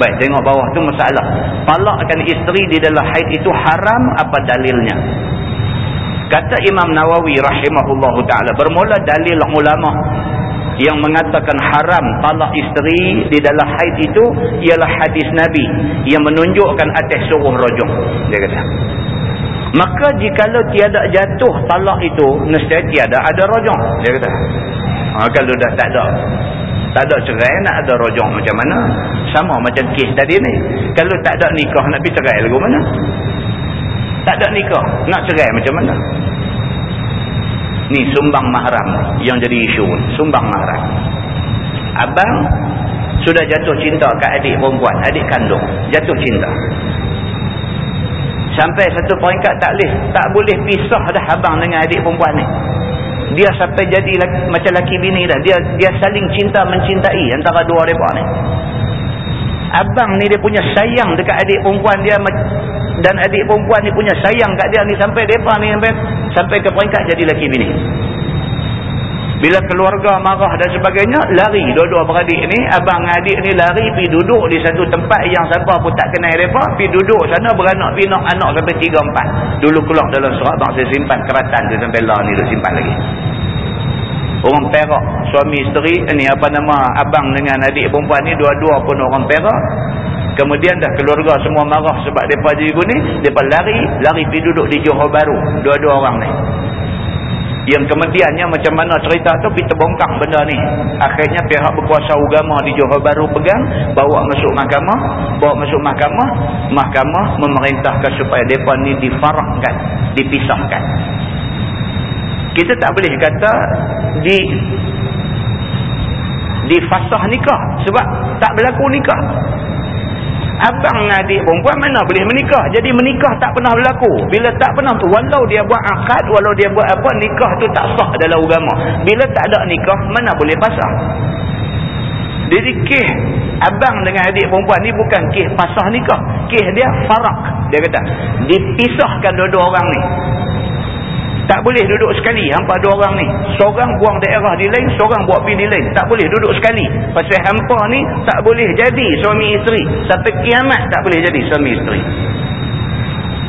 baik tengok bawah tu masalah. Talakkan isteri di dalam haid itu haram apa dalilnya? Kata Imam Nawawi rahimahullahu taala bermula dalil ulama yang mengatakan haram talak isteri di dalam haid itu ialah hadis Nabi yang menunjukkan atas suruh rojok dia kata. Maka jikalau tiada jatuh talak itu nescaya tiada ada rojok dia kata. Ha, kalau dah tak ada tak ada cerai nak ada rojok macam mana? Sama macam kes tadi ni. Kalau tak ada nikah nak pergi cerai lagu mana? Tak ada nikah nak cerai macam mana? Ni sumbang mahram yang jadi isu sumbang mahram. Abang sudah jatuh cinta ke adik perempuan adik kandung. Jatuh cinta. Sampai satu peringkat tak boleh tak boleh pisah dah abang dengan adik perempuan ni dia sampai jadi laki, macam laki bini dah. Dia dia saling cinta mencintai antara dua mereka ni. Abang ni dia punya sayang dekat adik perempuan dia dan adik perempuan ni punya sayang kat dia ni. Sampai mereka ni sampai, sampai ke peringkat jadi laki bini bila keluarga marah dan sebagainya lari. Dua-dua beradik ni abang adik ni lari pergi duduk di satu tempat yang siapa pun tak kenal mereka pergi duduk sana beranak pinak anak sampai tiga empat. Dulu keluar dalam surat bang saya simpan keratan dia sampai lah ni dia simpan lagi. Orang perak suami isteri ni apa nama abang dengan adik perempuan ni dua-dua pun orang perak. Kemudian dah keluarga semua marah sebab mereka jadi ni mereka lari lari pergi duduk di Johor Baru dua-dua orang ni yang kemudiannya macam mana cerita tu kita bongkar benda ni. Akhirnya pihak berkuasa agama di Johor Baru pegang bawa masuk mahkamah bawa masuk mahkamah mahkamah memerintahkan supaya mereka ni difarakkan dipisahkan. Kita tak boleh kata di di fasah nikah sebab tak berlaku nikah abang dengan adik perempuan mana boleh menikah? Jadi menikah tak pernah berlaku. Bila tak pernah walau dia buat akad walau dia buat apa nikah tu tak sah dalam agama. Bila tak ada nikah mana boleh pasang jadi kih abang dengan adik perempuan ni bukan kih pasah nikah. Kih dia farak dia kata. Dipisahkan dua-dua orang ni tak boleh duduk sekali hampa dua orang ni. Seorang buang daerah di lain, seorang buat pergi di lain. Tak boleh duduk sekali. Pasal hampa ni tak boleh jadi suami isteri. Sampai kiamat tak boleh jadi suami isteri.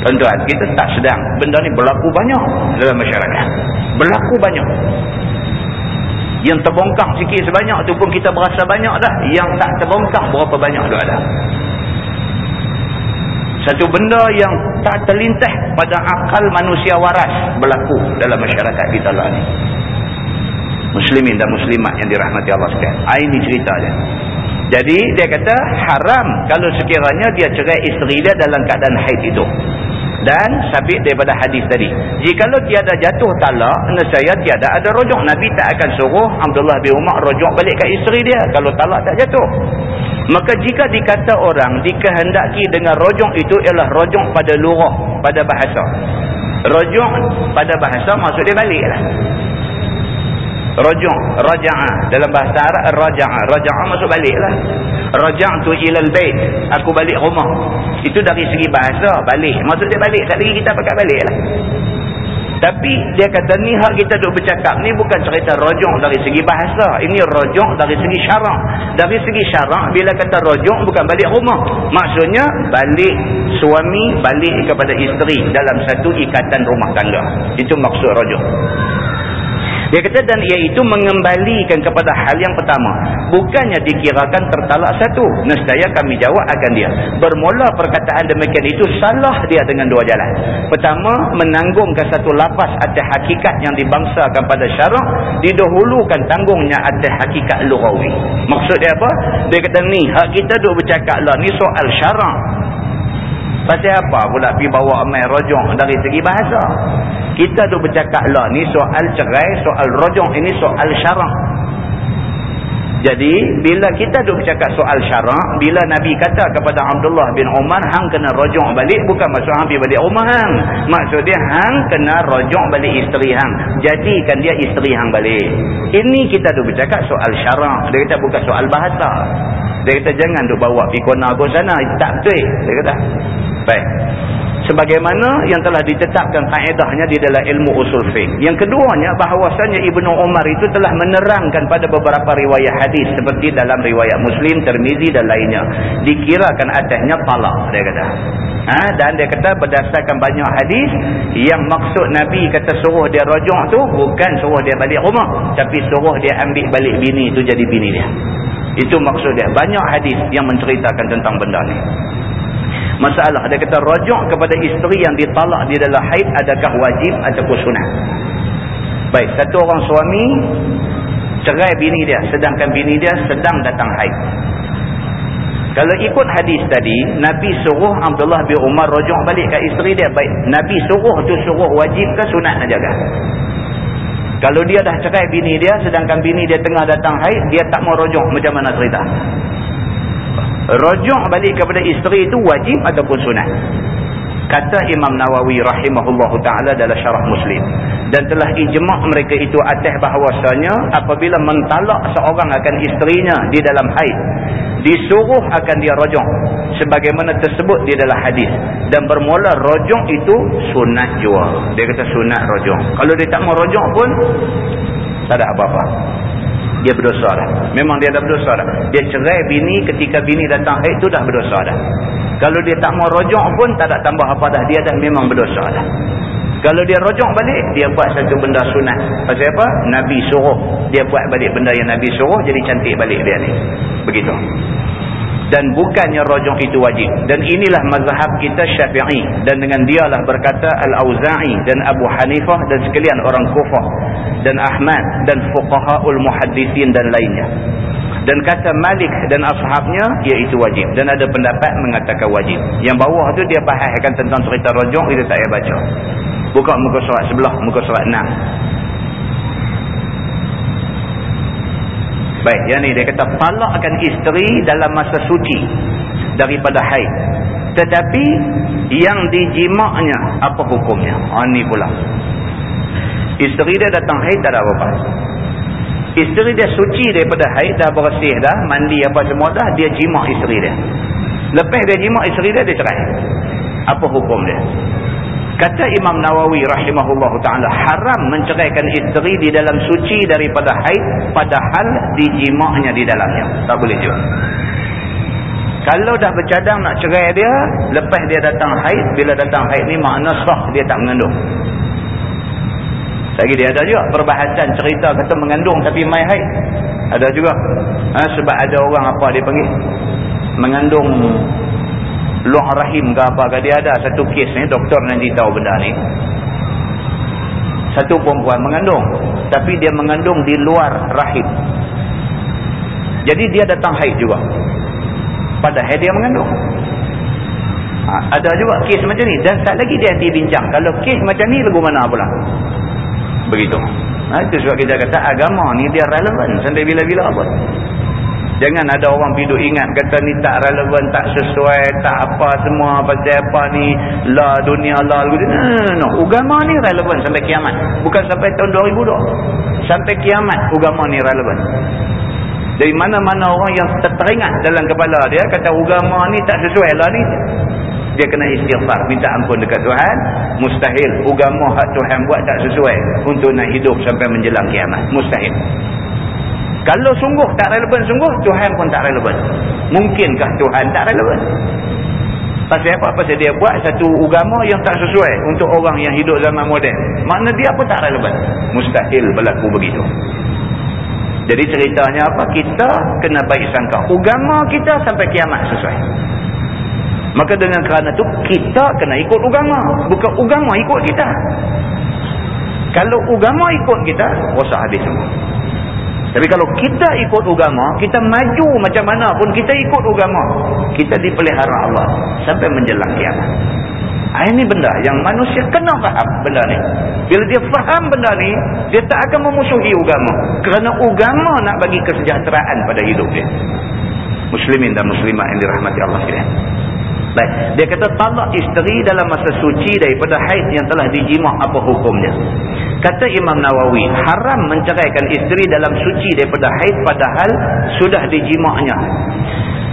Tuan-tuan, kita tak sedang. Benda ni berlaku banyak dalam masyarakat. Berlaku banyak. Yang terbongkar sikit sebanyak tu pun kita berasa banyak dah. Yang tak terbongkar berapa banyak tu ada satu benda yang tak terlintas pada akal manusia waras berlaku dalam masyarakat kita lah ni. Muslimin dan muslimat yang dirahmati Allah sekalian. Ah, ini cerita dia. Jadi dia kata haram kalau sekiranya dia cerai isteri dia dalam keadaan haid itu. Dan sabit daripada hadis tadi. Jikalau tiada jatuh talak nescaya tiada ada rojok Nabi tak akan suruh Abdullah bin Umar rojok balik ke isteri dia kalau talak tak jatuh maka jika dikata orang dikehendaki dengan rojok itu ialah rojok pada lurah pada bahasa. Rojok pada bahasa maksud dia balik lah rojok raja'ah dalam bahasa Arab raja'ah raja'ah maksud balik lah raja'tu ilal bait. Aku balik rumah. Itu dari segi bahasa balik. Maksud dia balik. Tak lagi kita pakai balik lah tapi dia kata ni hak kita duk bercakap ni bukan cerita rojok dari segi bahasa. Ini rojok dari segi syarak. Dari segi syarak bila kata rojok bukan balik rumah. Maksudnya balik suami balik kepada isteri dalam satu ikatan rumah tangga. Itu maksud rojok. Dia kata dan iaitu mengembalikan kepada hal yang pertama. Bukannya dikirakan tertalak satu. Nescaya kami jawab akan dia. Bermula perkataan demikian itu salah dia dengan dua jalan. Pertama menanggungkan satu lapas atas hakikat yang dibangsakan pada syarak didahulukan tanggungnya atas hakikat lughawi maksud dia apa? Dia kata ni hak kita duk bercakap lah. Ni soal syarak Pasal apa pula pergi bawa main rojong dari segi bahasa? Kita tu bercakap lah ni soal cerai, soal rojong ini soal syarak. Jadi bila kita duk bercakap soal syarak, bila Nabi kata kepada Abdullah bin Umar hang kena rojong balik bukan maksud hang pergi balik rumah hang. Maksud dia hang kena rojong balik isteri hang. Jadikan dia isteri hang balik. Ini kita duk bercakap soal syarak. Dia kata bukan soal bahasa. Dia kata jangan duk bawa pergi kona ke sana. Tak betul. Dia kata. Baik. Sebagaimana yang telah ditetapkan kaedahnya di dalam ilmu usul fiqh. Yang keduanya bahawasanya Ibnu Umar itu telah menerangkan pada beberapa riwayat hadis seperti dalam riwayat Muslim, Tirmizi dan lainnya. Dikirakan atasnya talak dia kata. Ha? dan dia kata berdasarkan banyak hadis yang maksud Nabi kata suruh dia rajuk tu bukan suruh dia balik rumah tapi suruh dia ambil balik bini tu jadi bini dia. Itu maksud dia. Banyak hadis yang menceritakan tentang benda ni masalah. Dia kata rajuk kepada isteri yang ditalak di dalam haid adakah wajib ataupun sunat baik satu orang suami cerai bini dia sedangkan bini dia sedang datang haid. Kalau ikut hadis tadi Nabi suruh Abdullah bin Umar rajuk balik ke isteri dia. Baik Nabi suruh tu suruh wajib ke sunat saja kan kalau dia dah cerai bini dia sedangkan bini dia tengah datang haid dia tak mau rajuk macam mana cerita Rojok balik kepada isteri itu wajib ataupun sunat. Kata Imam Nawawi rahimahullahu ta'ala dalam syarah muslim. Dan telah ijma' mereka itu atas bahawasanya apabila mentalak seorang akan isterinya di dalam haid. Disuruh akan dia rojok. Sebagaimana tersebut di dalam hadis. Dan bermula rojok itu sunat jua. Dia kata sunat rojok. Kalau dia tak mau rojok pun tak ada apa-apa dia berdosa dah. Memang dia dah berdosa dah. Dia cerai bini ketika bini datang haid tu dah berdosa dah. Kalau dia tak mau rojok pun tak ada tambah apa dah. Dia dah memang berdosa dah. Kalau dia rojok balik, dia buat satu benda sunat. Pasal apa? Nabi suruh. Dia buat balik benda yang Nabi suruh, jadi cantik balik dia ni. Begitu dan bukannya rojong itu wajib. Dan inilah mazhab kita syafi'i. Dan dengan dialah berkata Al-Awza'i dan Abu Hanifah dan sekalian orang kufah dan Ahmad dan fuqaha'ul muhaddisin dan lainnya. Dan kata Malik dan ashabnya iaitu wajib. Dan ada pendapat mengatakan wajib. Yang bawah tu dia bahaskan tentang cerita rojong itu tak payah baca. Buka muka surat sebelah muka surat 6 Baik, yang ni dia kata talakkan isteri dalam masa suci daripada haid. Tetapi yang dijimaknya apa hukumnya? Ha ni pula. Isteri dia datang haid tak ada apa-apa. Isteri dia suci daripada haid dah bersih dah, mandi apa semua dah, dia jimak isteri dia. Lepas dia jimak isteri dia dia cerai. Apa hukum dia? Kata Imam Nawawi rahimahullah ta'ala haram menceraikan isteri di dalam suci daripada haid padahal dijimaknya di dalamnya. Tak boleh juga. Kalau dah bercadang nak cerai dia, lepas dia datang haid, bila datang haid ni makna sah dia tak mengandung. Lagi dia ada juga perbahasan cerita kata mengandung tapi mai haid. Ada juga. Ha, sebab ada orang apa dia panggil? Mengandung luar rahim ke apa ke dia ada satu kes ni doktor nanti tahu benda ni. Satu perempuan mengandung tapi dia mengandung di luar rahim. Jadi dia datang haid juga. Padahal dia mengandung. Ha, ada juga kes macam ni. Dan tak lagi dia nanti bincang kalau kes macam ni lagu mana pula? Begitu. Ha, itu sebab kita kata agama ni dia relevan sampai bila-bila apa Jangan ada orang piduk ingat kata ni tak relevan, tak sesuai, tak apa semua pasal apa ni la dunia la no. Agama ni relevan sampai kiamat. Bukan sampai tahun 2002. Sampai kiamat agama ni relevan. Dari mana-mana orang yang teringat dalam kepala dia kata agama ni tak sesuai lah ni. Dia kena istighfar, minta ampun dekat Tuhan. Mustahil agama hak Tuhan buat tak sesuai untuk nak hidup sampai menjelang kiamat. Mustahil. Kalau sungguh tak relevan sungguh, Tuhan pun tak relevan. Mungkinkah Tuhan tak relevan? Pasal apa? Pasal dia buat satu agama yang tak sesuai untuk orang yang hidup zaman moden. Makna dia apa tak relevan. Mustahil berlaku begitu. Jadi ceritanya apa? Kita kena baik sangka. Agama kita sampai kiamat sesuai. Maka dengan kerana tu kita kena ikut agama. Bukan agama ikut kita. Kalau agama ikut kita, rosak habis semua. Tapi kalau kita ikut agama, kita maju macam mana pun kita ikut agama. Kita dipelihara Allah sampai menjelang kiamat. Ah, ini benda yang manusia kena faham benda ni. Bila dia faham benda ni, dia tak akan memusuhi agama. Kerana agama nak bagi kesejahteraan pada hidup dia. Muslimin dan muslimat yang dirahmati Allah sekalian. Baik, dia kata talak isteri dalam masa suci daripada haid yang telah dijimak apa hukumnya. Kata Imam Nawawi, haram menceraikan isteri dalam suci daripada haid padahal sudah dijimaknya.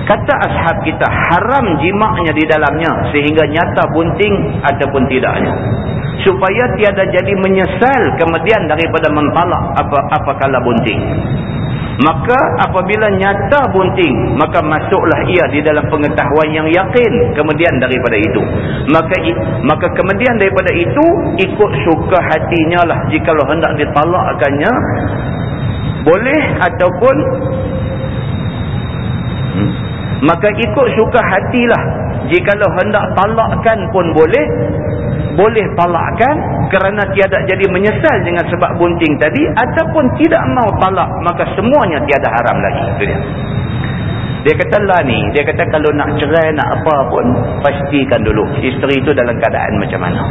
Kata ashab kita, haram jimaknya di dalamnya sehingga nyata bunting ataupun tidaknya. Supaya tiada jadi menyesal kemudian daripada mentalak apa apa kala bunting. Maka apabila nyata bunting, maka masuklah ia di dalam pengetahuan yang yakin kemudian daripada itu. Maka maka kemudian daripada itu, ikut suka hatinya lah jikalau hendak ditalakkannya, boleh ataupun hmm, maka ikut suka hatilah jikalau hendak talakkan pun boleh boleh talakkan kerana tiada jadi menyesal dengan sebab bunting tadi ataupun tidak mau talak maka semuanya tiada haram lagi. Itu dia. Dia kata lah ni. Dia kata kalau nak cerai nak apa pun pastikan dulu isteri itu dalam keadaan macam mana.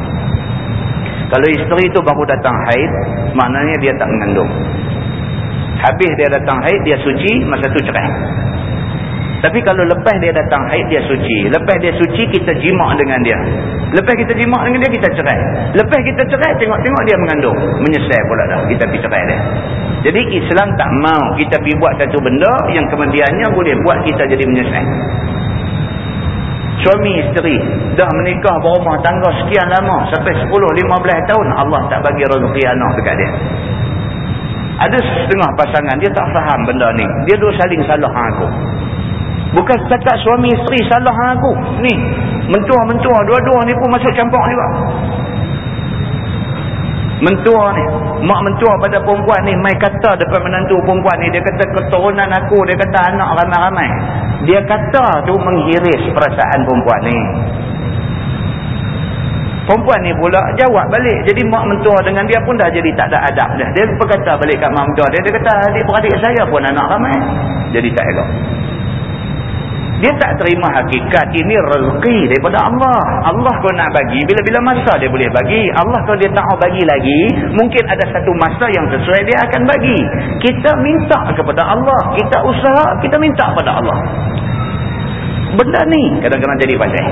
Kalau isteri itu baru datang haid maknanya dia tak mengandung. Habis dia datang haid dia suci masa tu cerai tapi kalau lepas dia datang haid dia suci. Lepas dia suci kita jimak dengan dia. Lepas kita jimak dengan dia kita cerai. Lepas kita cerai tengok-tengok dia mengandung. Menyesal pula dah kita pergi cerai dia. Jadi Islam tak mau kita pergi buat satu benda yang kemudiannya boleh buat kita jadi menyesal. Suami isteri dah menikah berumah tangga sekian lama sampai 10 15 tahun Allah tak bagi rezeki anak dekat dia. Ada setengah pasangan dia tak faham benda ni. Dia dua saling salah aku. Bukan setakat suami isteri salah aku. Ni. Mentua-mentua. Dua-dua ni pun masuk campur juga. Mentua ni. Mak mentua pada perempuan ni. Mai kata depan menantu perempuan ni. Dia kata keturunan aku. Dia kata anak ramai-ramai. Dia kata tu menghiris perasaan perempuan ni. Perempuan ni pula jawab balik. Jadi mak mentua dengan dia pun dah jadi tak ada adab dah. Dia berkata balik kat mak mentua dia. Dia kata adik-beradik saya pun anak ramai. Jadi tak elok. Dia tak terima hakikat ini rezeki daripada Allah. Allah kalau nak bagi, bila-bila masa dia boleh bagi. Allah kalau dia tak mau bagi lagi, mungkin ada satu masa yang sesuai dia akan bagi. Kita minta kepada Allah. Kita usaha, kita minta kepada Allah. Benda ni kadang-kadang jadi pasal.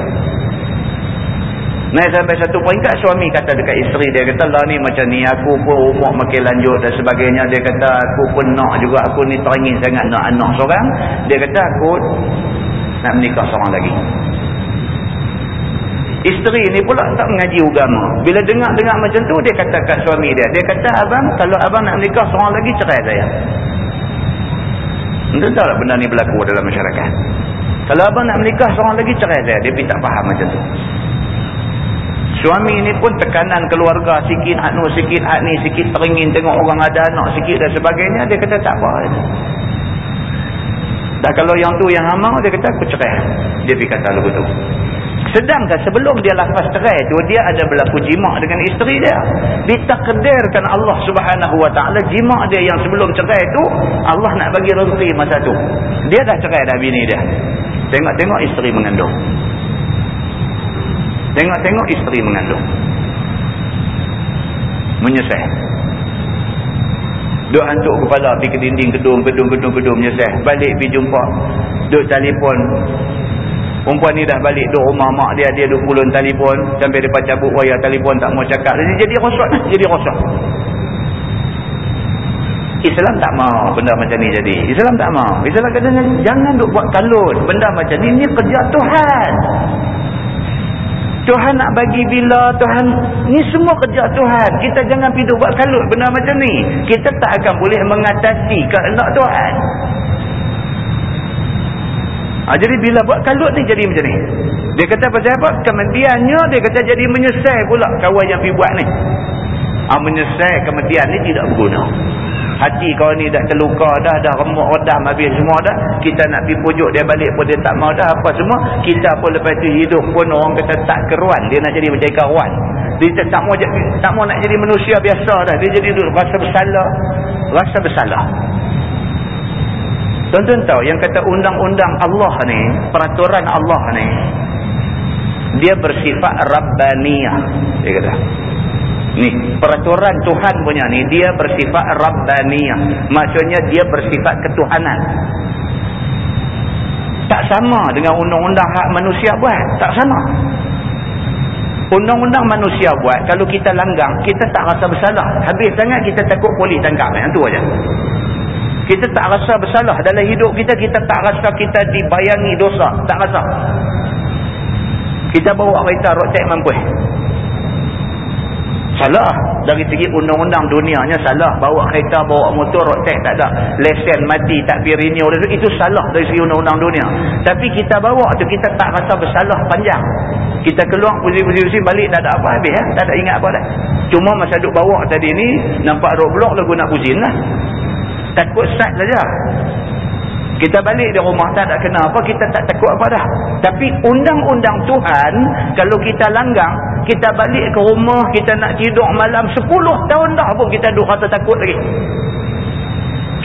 Naik sampai satu peringkat suami kata dekat isteri dia kata lah ni macam ni aku pun umur makin lanjut dan sebagainya dia kata aku pun nak juga aku ni teringin sangat nak anak seorang dia kata aku nak menikah seorang lagi. Isteri ni pula tak mengaji agama. Bila dengar-dengar macam tu, dia kata kat suami dia. Dia kata, abang, kalau abang nak menikah seorang lagi, cerai saya. Entah tak benda ni berlaku dalam masyarakat. Kalau abang nak menikah seorang lagi, cerai saya. Dia tak faham macam tu. Suami ni pun tekanan keluarga sikit, hak nu sikit, hak ni sikit, teringin tengok orang ada anak sikit dan sebagainya. Dia kata tak apa. Dan kalau yang tu yang hamau dia kata aku cerai. Dia pergi kata lagu tu. Sedangkan sebelum dia lafaz cerai tu dia ada berlaku jimak dengan isteri dia. Ditakdirkan Allah Subhanahu Wa Taala jimak dia yang sebelum cerai tu Allah nak bagi rezeki masa tu. Dia dah cerai dah bini dia. Tengok-tengok isteri mengandung. Tengok-tengok isteri mengandung. Menyesal. Duk hantuk kepala pergi ke dinding gedung, gedung, gedung, gedung menyesal. Balik pergi jumpa. Duk telefon. Perempuan ni dah balik duk rumah mak dia. Dia duk pulun telefon. Sampai dia cabut wayar telefon tak mau cakap. Jadi, jadi rosak. Jadi rosak. Islam tak mau benda macam ni jadi. Islam tak mau. Islam kata jangan duk buat kalut. Benda macam ni, ni kerja Tuhan. Tuhan nak bagi bila Tuhan ni semua kerja Tuhan kita jangan pergi buat kalut benda macam ni kita tak akan boleh mengatasi kehendak Tuhan Ha, jadi bila buat kalut ni jadi macam ni. Dia kata pasal apa? Kemudiannya dia kata jadi menyesal pula kawan yang pergi buat ni. Ha, menyesal kemudian ni tidak berguna. Hati kau ni dah terluka dah, dah remuk redam habis semua dah. Kita nak pergi pujuk dia balik pun dia tak mau dah apa semua. Kita pun lepas tu hidup pun orang kata tak keruan. Dia nak jadi macam kawan. Dia tak, tak, mau, tak mau nak jadi manusia biasa dah. Dia jadi duduk rasa bersalah. Rasa bersalah. Tuan-tuan tahu yang kata undang-undang Allah ni, peraturan Allah ni, dia bersifat Rabbaniyah. Dia kata. Ni, peraturan Tuhan punya ni, dia bersifat Rabbaniyah. Maksudnya dia bersifat ketuhanan. Tak sama dengan undang-undang hak manusia buat. Tak sama. Undang-undang manusia buat, kalau kita langgang, kita tak rasa bersalah. Habis sangat kita takut polis tangkap. Yang tu aja. Kita tak rasa bersalah dalam hidup kita. Kita tak rasa kita dibayangi dosa. Tak rasa. Kita bawa kereta rotek mampu. Salah. Dari segi undang-undang dunianya salah. Bawa kereta, bawa motor, rotek tak ada. Lesen mati, tak pergi renew. Itu salah dari segi undang-undang dunia. Tapi kita bawa tu kita tak rasa bersalah panjang. Kita keluar pusing-pusing balik tak ada apa habis. Ya? Tak ada ingat apa dah. Cuma masa duk bawa tadi ni, nampak roadblock lagu nak pusing lah takut sat saja kita balik di rumah tak ada kena apa kita tak takut apa dah. Tapi undang-undang Tuhan kalau kita langgang kita balik ke rumah kita nak tidur malam 10 tahun dah pun kita duduk rasa takut lagi.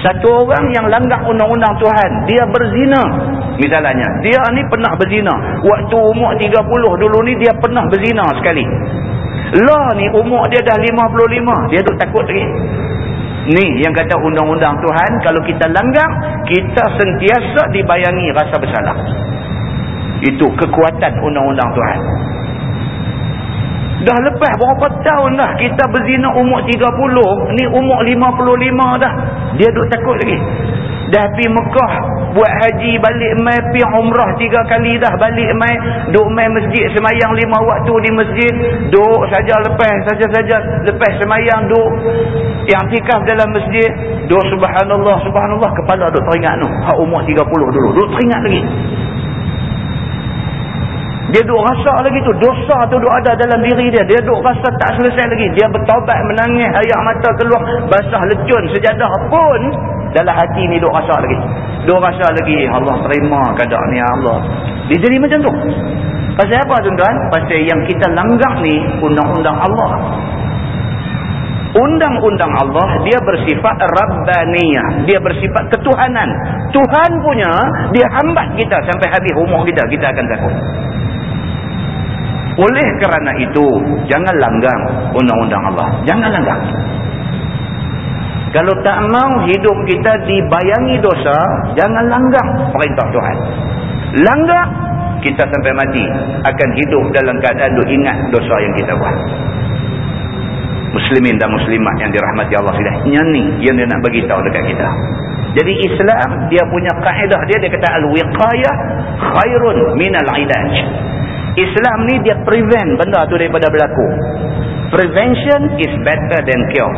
Satu orang yang langgang undang-undang Tuhan dia berzina. Misalnya dia ni pernah berzina. Waktu umur 30 dulu ni dia pernah berzina sekali. Lah ni umur dia dah 55 dia duduk takut lagi Ni yang kata undang-undang Tuhan. Kalau kita langgar, kita sentiasa dibayangi rasa bersalah. Itu kekuatan undang-undang Tuhan. Dah lepas berapa tahun dah kita berzina umur 30. Ni umur 55 dah. Dia duk takut lagi. Dah pergi Mekah buat haji balik mai pergi umrah tiga kali dah balik mai. Duk mai masjid semayang lima waktu di masjid. Duk saja lepas saja-saja lepas semayang duk yang tikaf dalam masjid. Duk subhanallah subhanallah kepala duk teringat tu. Hak umur 30 dulu duk teringat lagi. Dia duk rasa lagi tu dosa tu duk ada dalam diri dia. Dia duk rasa tak selesai lagi. Dia bertaubat menangis air mata keluar basah lecun sejadah pun dalam hati ni duk rasa lagi. Duk rasa lagi Allah terima keadaan ni Allah. Dia jadi macam tu. Pasal apa tuan-tuan? Pasal yang kita langgar ni undang-undang Allah. Undang-undang Allah dia bersifat Rabbaniyah. Dia bersifat ketuhanan. Tuhan punya dia hambat kita sampai habis umur kita. Kita akan takut. Oleh kerana itu jangan langgang undang-undang Allah. Jangan langgang kalau tak mau hidup kita dibayangi dosa, jangan langgar perintah Tuhan. Langgar, kita sampai mati akan hidup dalam keadaan duk ingat dosa yang kita buat. Muslimin dan muslimat yang dirahmati Allah sudah. Yang ni yang dia nak bagi tahu dekat kita. Jadi Islam dia punya kaedah dia dia kata al-wiqayah khairun minal ilaj. Islam ni dia prevent benda tu daripada berlaku. Prevention is better than cure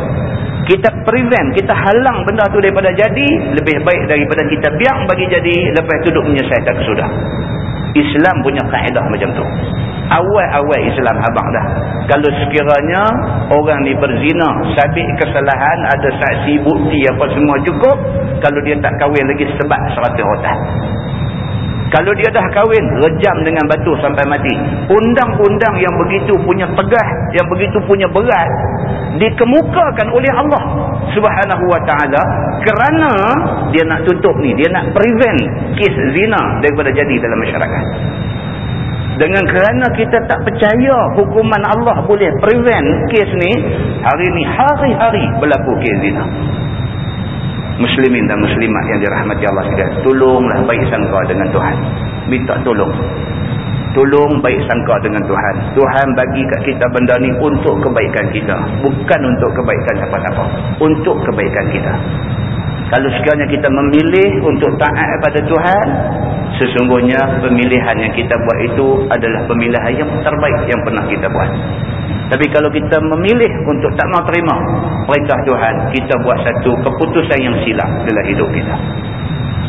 kita prevent, kita halang benda tu daripada jadi, lebih baik daripada kita biar bagi jadi, lepas tu duduk menyesal tak sudah. Islam punya kaedah macam tu. Awal-awal Islam abang dah. Kalau sekiranya orang ni berzina, sabit kesalahan, ada saksi, bukti apa semua cukup, kalau dia tak kahwin lagi sebab seratus otak. Kalau dia dah kahwin, rejam dengan batu sampai mati. Undang-undang yang begitu punya tegah, yang begitu punya berat, dikemukakan oleh Allah subhanahu wa ta'ala kerana dia nak tutup ni, dia nak prevent kes zina daripada jadi dalam masyarakat. Dengan kerana kita tak percaya hukuman Allah boleh prevent kes ni, hari ni hari-hari berlaku kes zina muslimin dan muslimat yang dirahmati Allah sekalian. Tolonglah baik sangka dengan Tuhan. Minta tolong. Tolong baik sangka dengan Tuhan. Tuhan bagi kat kita benda ni untuk kebaikan kita. Bukan untuk kebaikan siapa-siapa untuk kebaikan kita. Kalau sekiranya kita memilih untuk taat kepada Tuhan sesungguhnya pemilihan yang kita buat itu adalah pemilihan yang terbaik yang pernah kita buat tapi kalau kita memilih untuk tak mau terima perintah Tuhan, kita buat satu keputusan yang silap dalam hidup kita.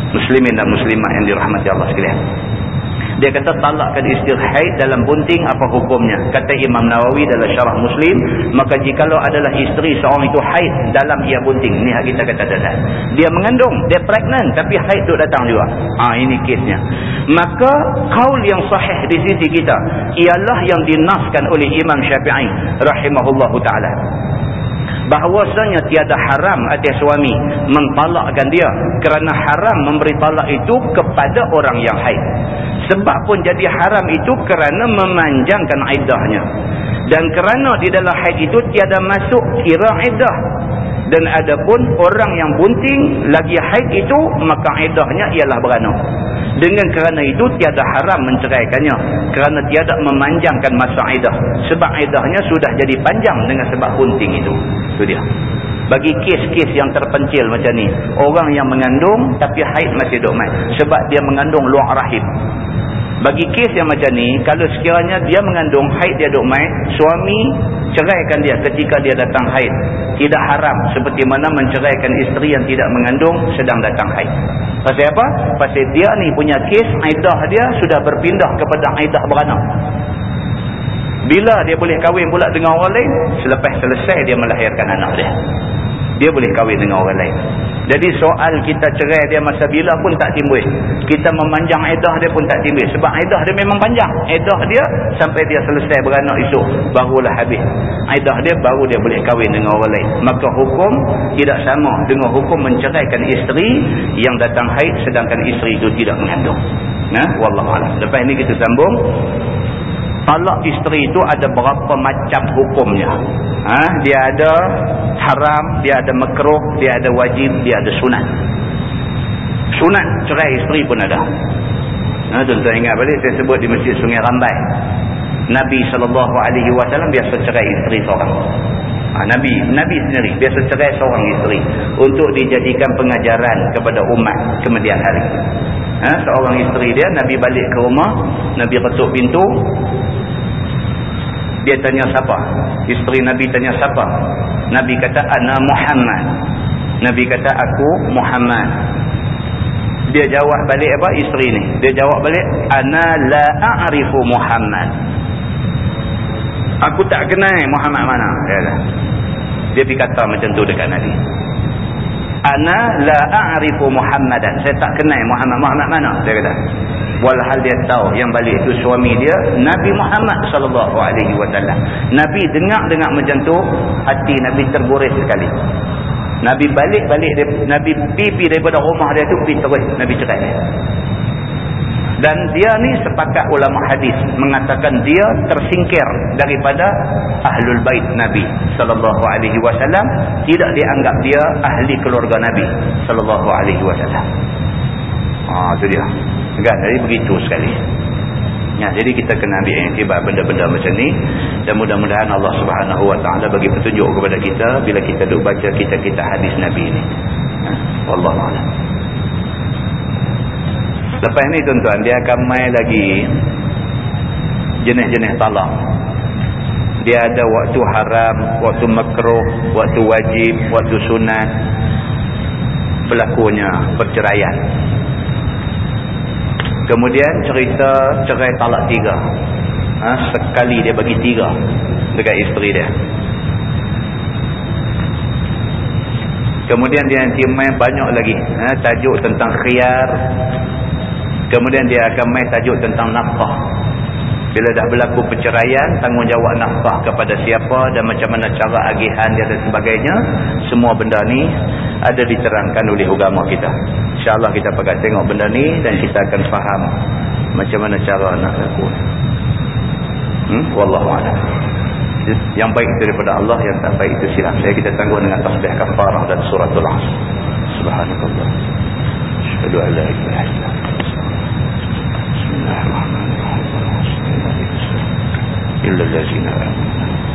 muslimin dan muslimat yang dirahmati Allah sekalian dia kata talakkan istri haid dalam bunting apa hukumnya. Kata Imam Nawawi dalam syarah muslim maka jikalau adalah isteri seorang itu haid dalam ia bunting. Ni kita kata dadah dia mengandung dia pregnant tapi haid tu datang juga. Ha, ini kesnya maka kaul yang sahih di sisi kita ialah yang dinaskan oleh Imam Syafi'i rahimahullahu ta'ala bahawasanya tiada haram atas suami mentalakkan dia kerana haram memberi talak itu kepada orang yang haid. Sebab pun jadi haram itu kerana memanjangkan iddahnya dan kerana di dalam haid itu tiada masuk kira iddah dan adapun orang yang bunting lagi haid itu maka iddahnya ialah beranak dengan kerana itu tiada haram menceraikannya. Kerana tiada memanjangkan masa iddah sebab iddahnya sudah jadi panjang dengan sebab bunting itu. Itu dia. Bagi kes-kes yang terpencil macam ni. Orang yang mengandung tapi haid masih duduk main. Sebab dia mengandung luar rahim. Bagi kes yang macam ni kalau sekiranya dia mengandung haid dia duduk main suami ceraikan dia ketika dia datang haid. Tidak haram seperti mana menceraikan isteri yang tidak mengandung sedang datang haid. Pasal apa? pasal dia ni punya kes aidah dia sudah berpindah kepada aidah beranak. Bila dia boleh kahwin pula dengan orang lain selepas selesai dia melahirkan anak dia dia boleh kahwin dengan orang lain. Jadi soal kita cerai dia masa bila pun tak timbul. Kita memanjang edah dia pun tak timbul. Sebab edah dia memang panjang. Edah dia sampai dia selesai beranak esok barulah habis. Edah dia baru dia boleh kahwin dengan orang lain. Maka hukum tidak sama dengan hukum menceraikan isteri yang datang haid sedangkan isteri itu tidak mengandung. Nah wallahualam lepas ini kita sambung talak isteri itu ada berapa macam hukumnya? Ha? dia ada haram dia ada makruh dia ada wajib dia ada sunat. Sunat cerai isteri pun ada. Ha, tuan-tuan ingat balik saya sebut di masjid sungai Rambai. Nabi SAW biasa cerai isteri seorang ha, Nabi Nabi sendiri. Biasa cerai seorang isteri. Untuk dijadikan pengajaran kepada umat kemudian hari. Ha, seorang isteri dia Nabi balik ke rumah. Nabi ketuk pintu. Dia tanya siapa? Isteri Nabi tanya siapa? Nabi kata ana Muhammad. Nabi kata aku Muhammad. Dia jawab balik apa? Isteri ni. Dia jawab balik ana la a'rifu Muhammad aku tak kenal Muhammad mana. Dia kata dia pergi kata macam tu dekat Nabi. Ana la a'rifu Muhammadan. Saya tak kenal Muhammad. Muhammad mana? Dia kata. Walhal dia tahu yang balik itu suami dia Nabi Muhammad sallallahu alaihi wasallam. Nabi dengar-dengar macam tu hati Nabi terguris sekali. Nabi balik-balik Nabi pipi daripada rumah dia tu pergi terus Nabi cerai dan dia ni sepakat ulama hadis mengatakan dia tersingkir daripada ahlul bait Nabi sallallahu alaihi wasallam tidak dianggap dia ahli keluarga Nabi sallallahu alaihi wasallam. Ah tu dia. Kan jadi begitu sekali. Ya, jadi kita kena ambil iktibar benda-benda macam ni dan mudah-mudahan Allah Subhanahu wa taala bagi petunjuk kepada kita bila kita duk baca kita-kita hadis Nabi ni. Ha, wallahu a'lam. Lepas ni tuan-tuan, dia akan main lagi jenis-jenis talak. Dia ada waktu haram, waktu makruh, waktu wajib, waktu sunat. Berlakunya perceraian. Kemudian cerita cerai talak tiga. Ha, sekali dia bagi tiga dekat isteri dia. Kemudian dia nanti main banyak lagi. Ha, tajuk tentang khiyar, Kemudian dia akan main tajuk tentang nafkah. Bila dah berlaku perceraian, tanggungjawab nafkah kepada siapa dan macam mana cara agihan dia dan sebagainya. Semua benda ni ada diterangkan oleh agama kita. InsyaAllah kita pakai tengok benda ni dan kita akan faham macam mana cara nak lakukan. Hmm? Wallahu'alam. Yang baik itu daripada Allah, yang tak baik itu silap. Saya kita tangguh dengan tasbih kafarah dan suratul as. Subhanakallah. Asyadu ala إلا الذين آمنوا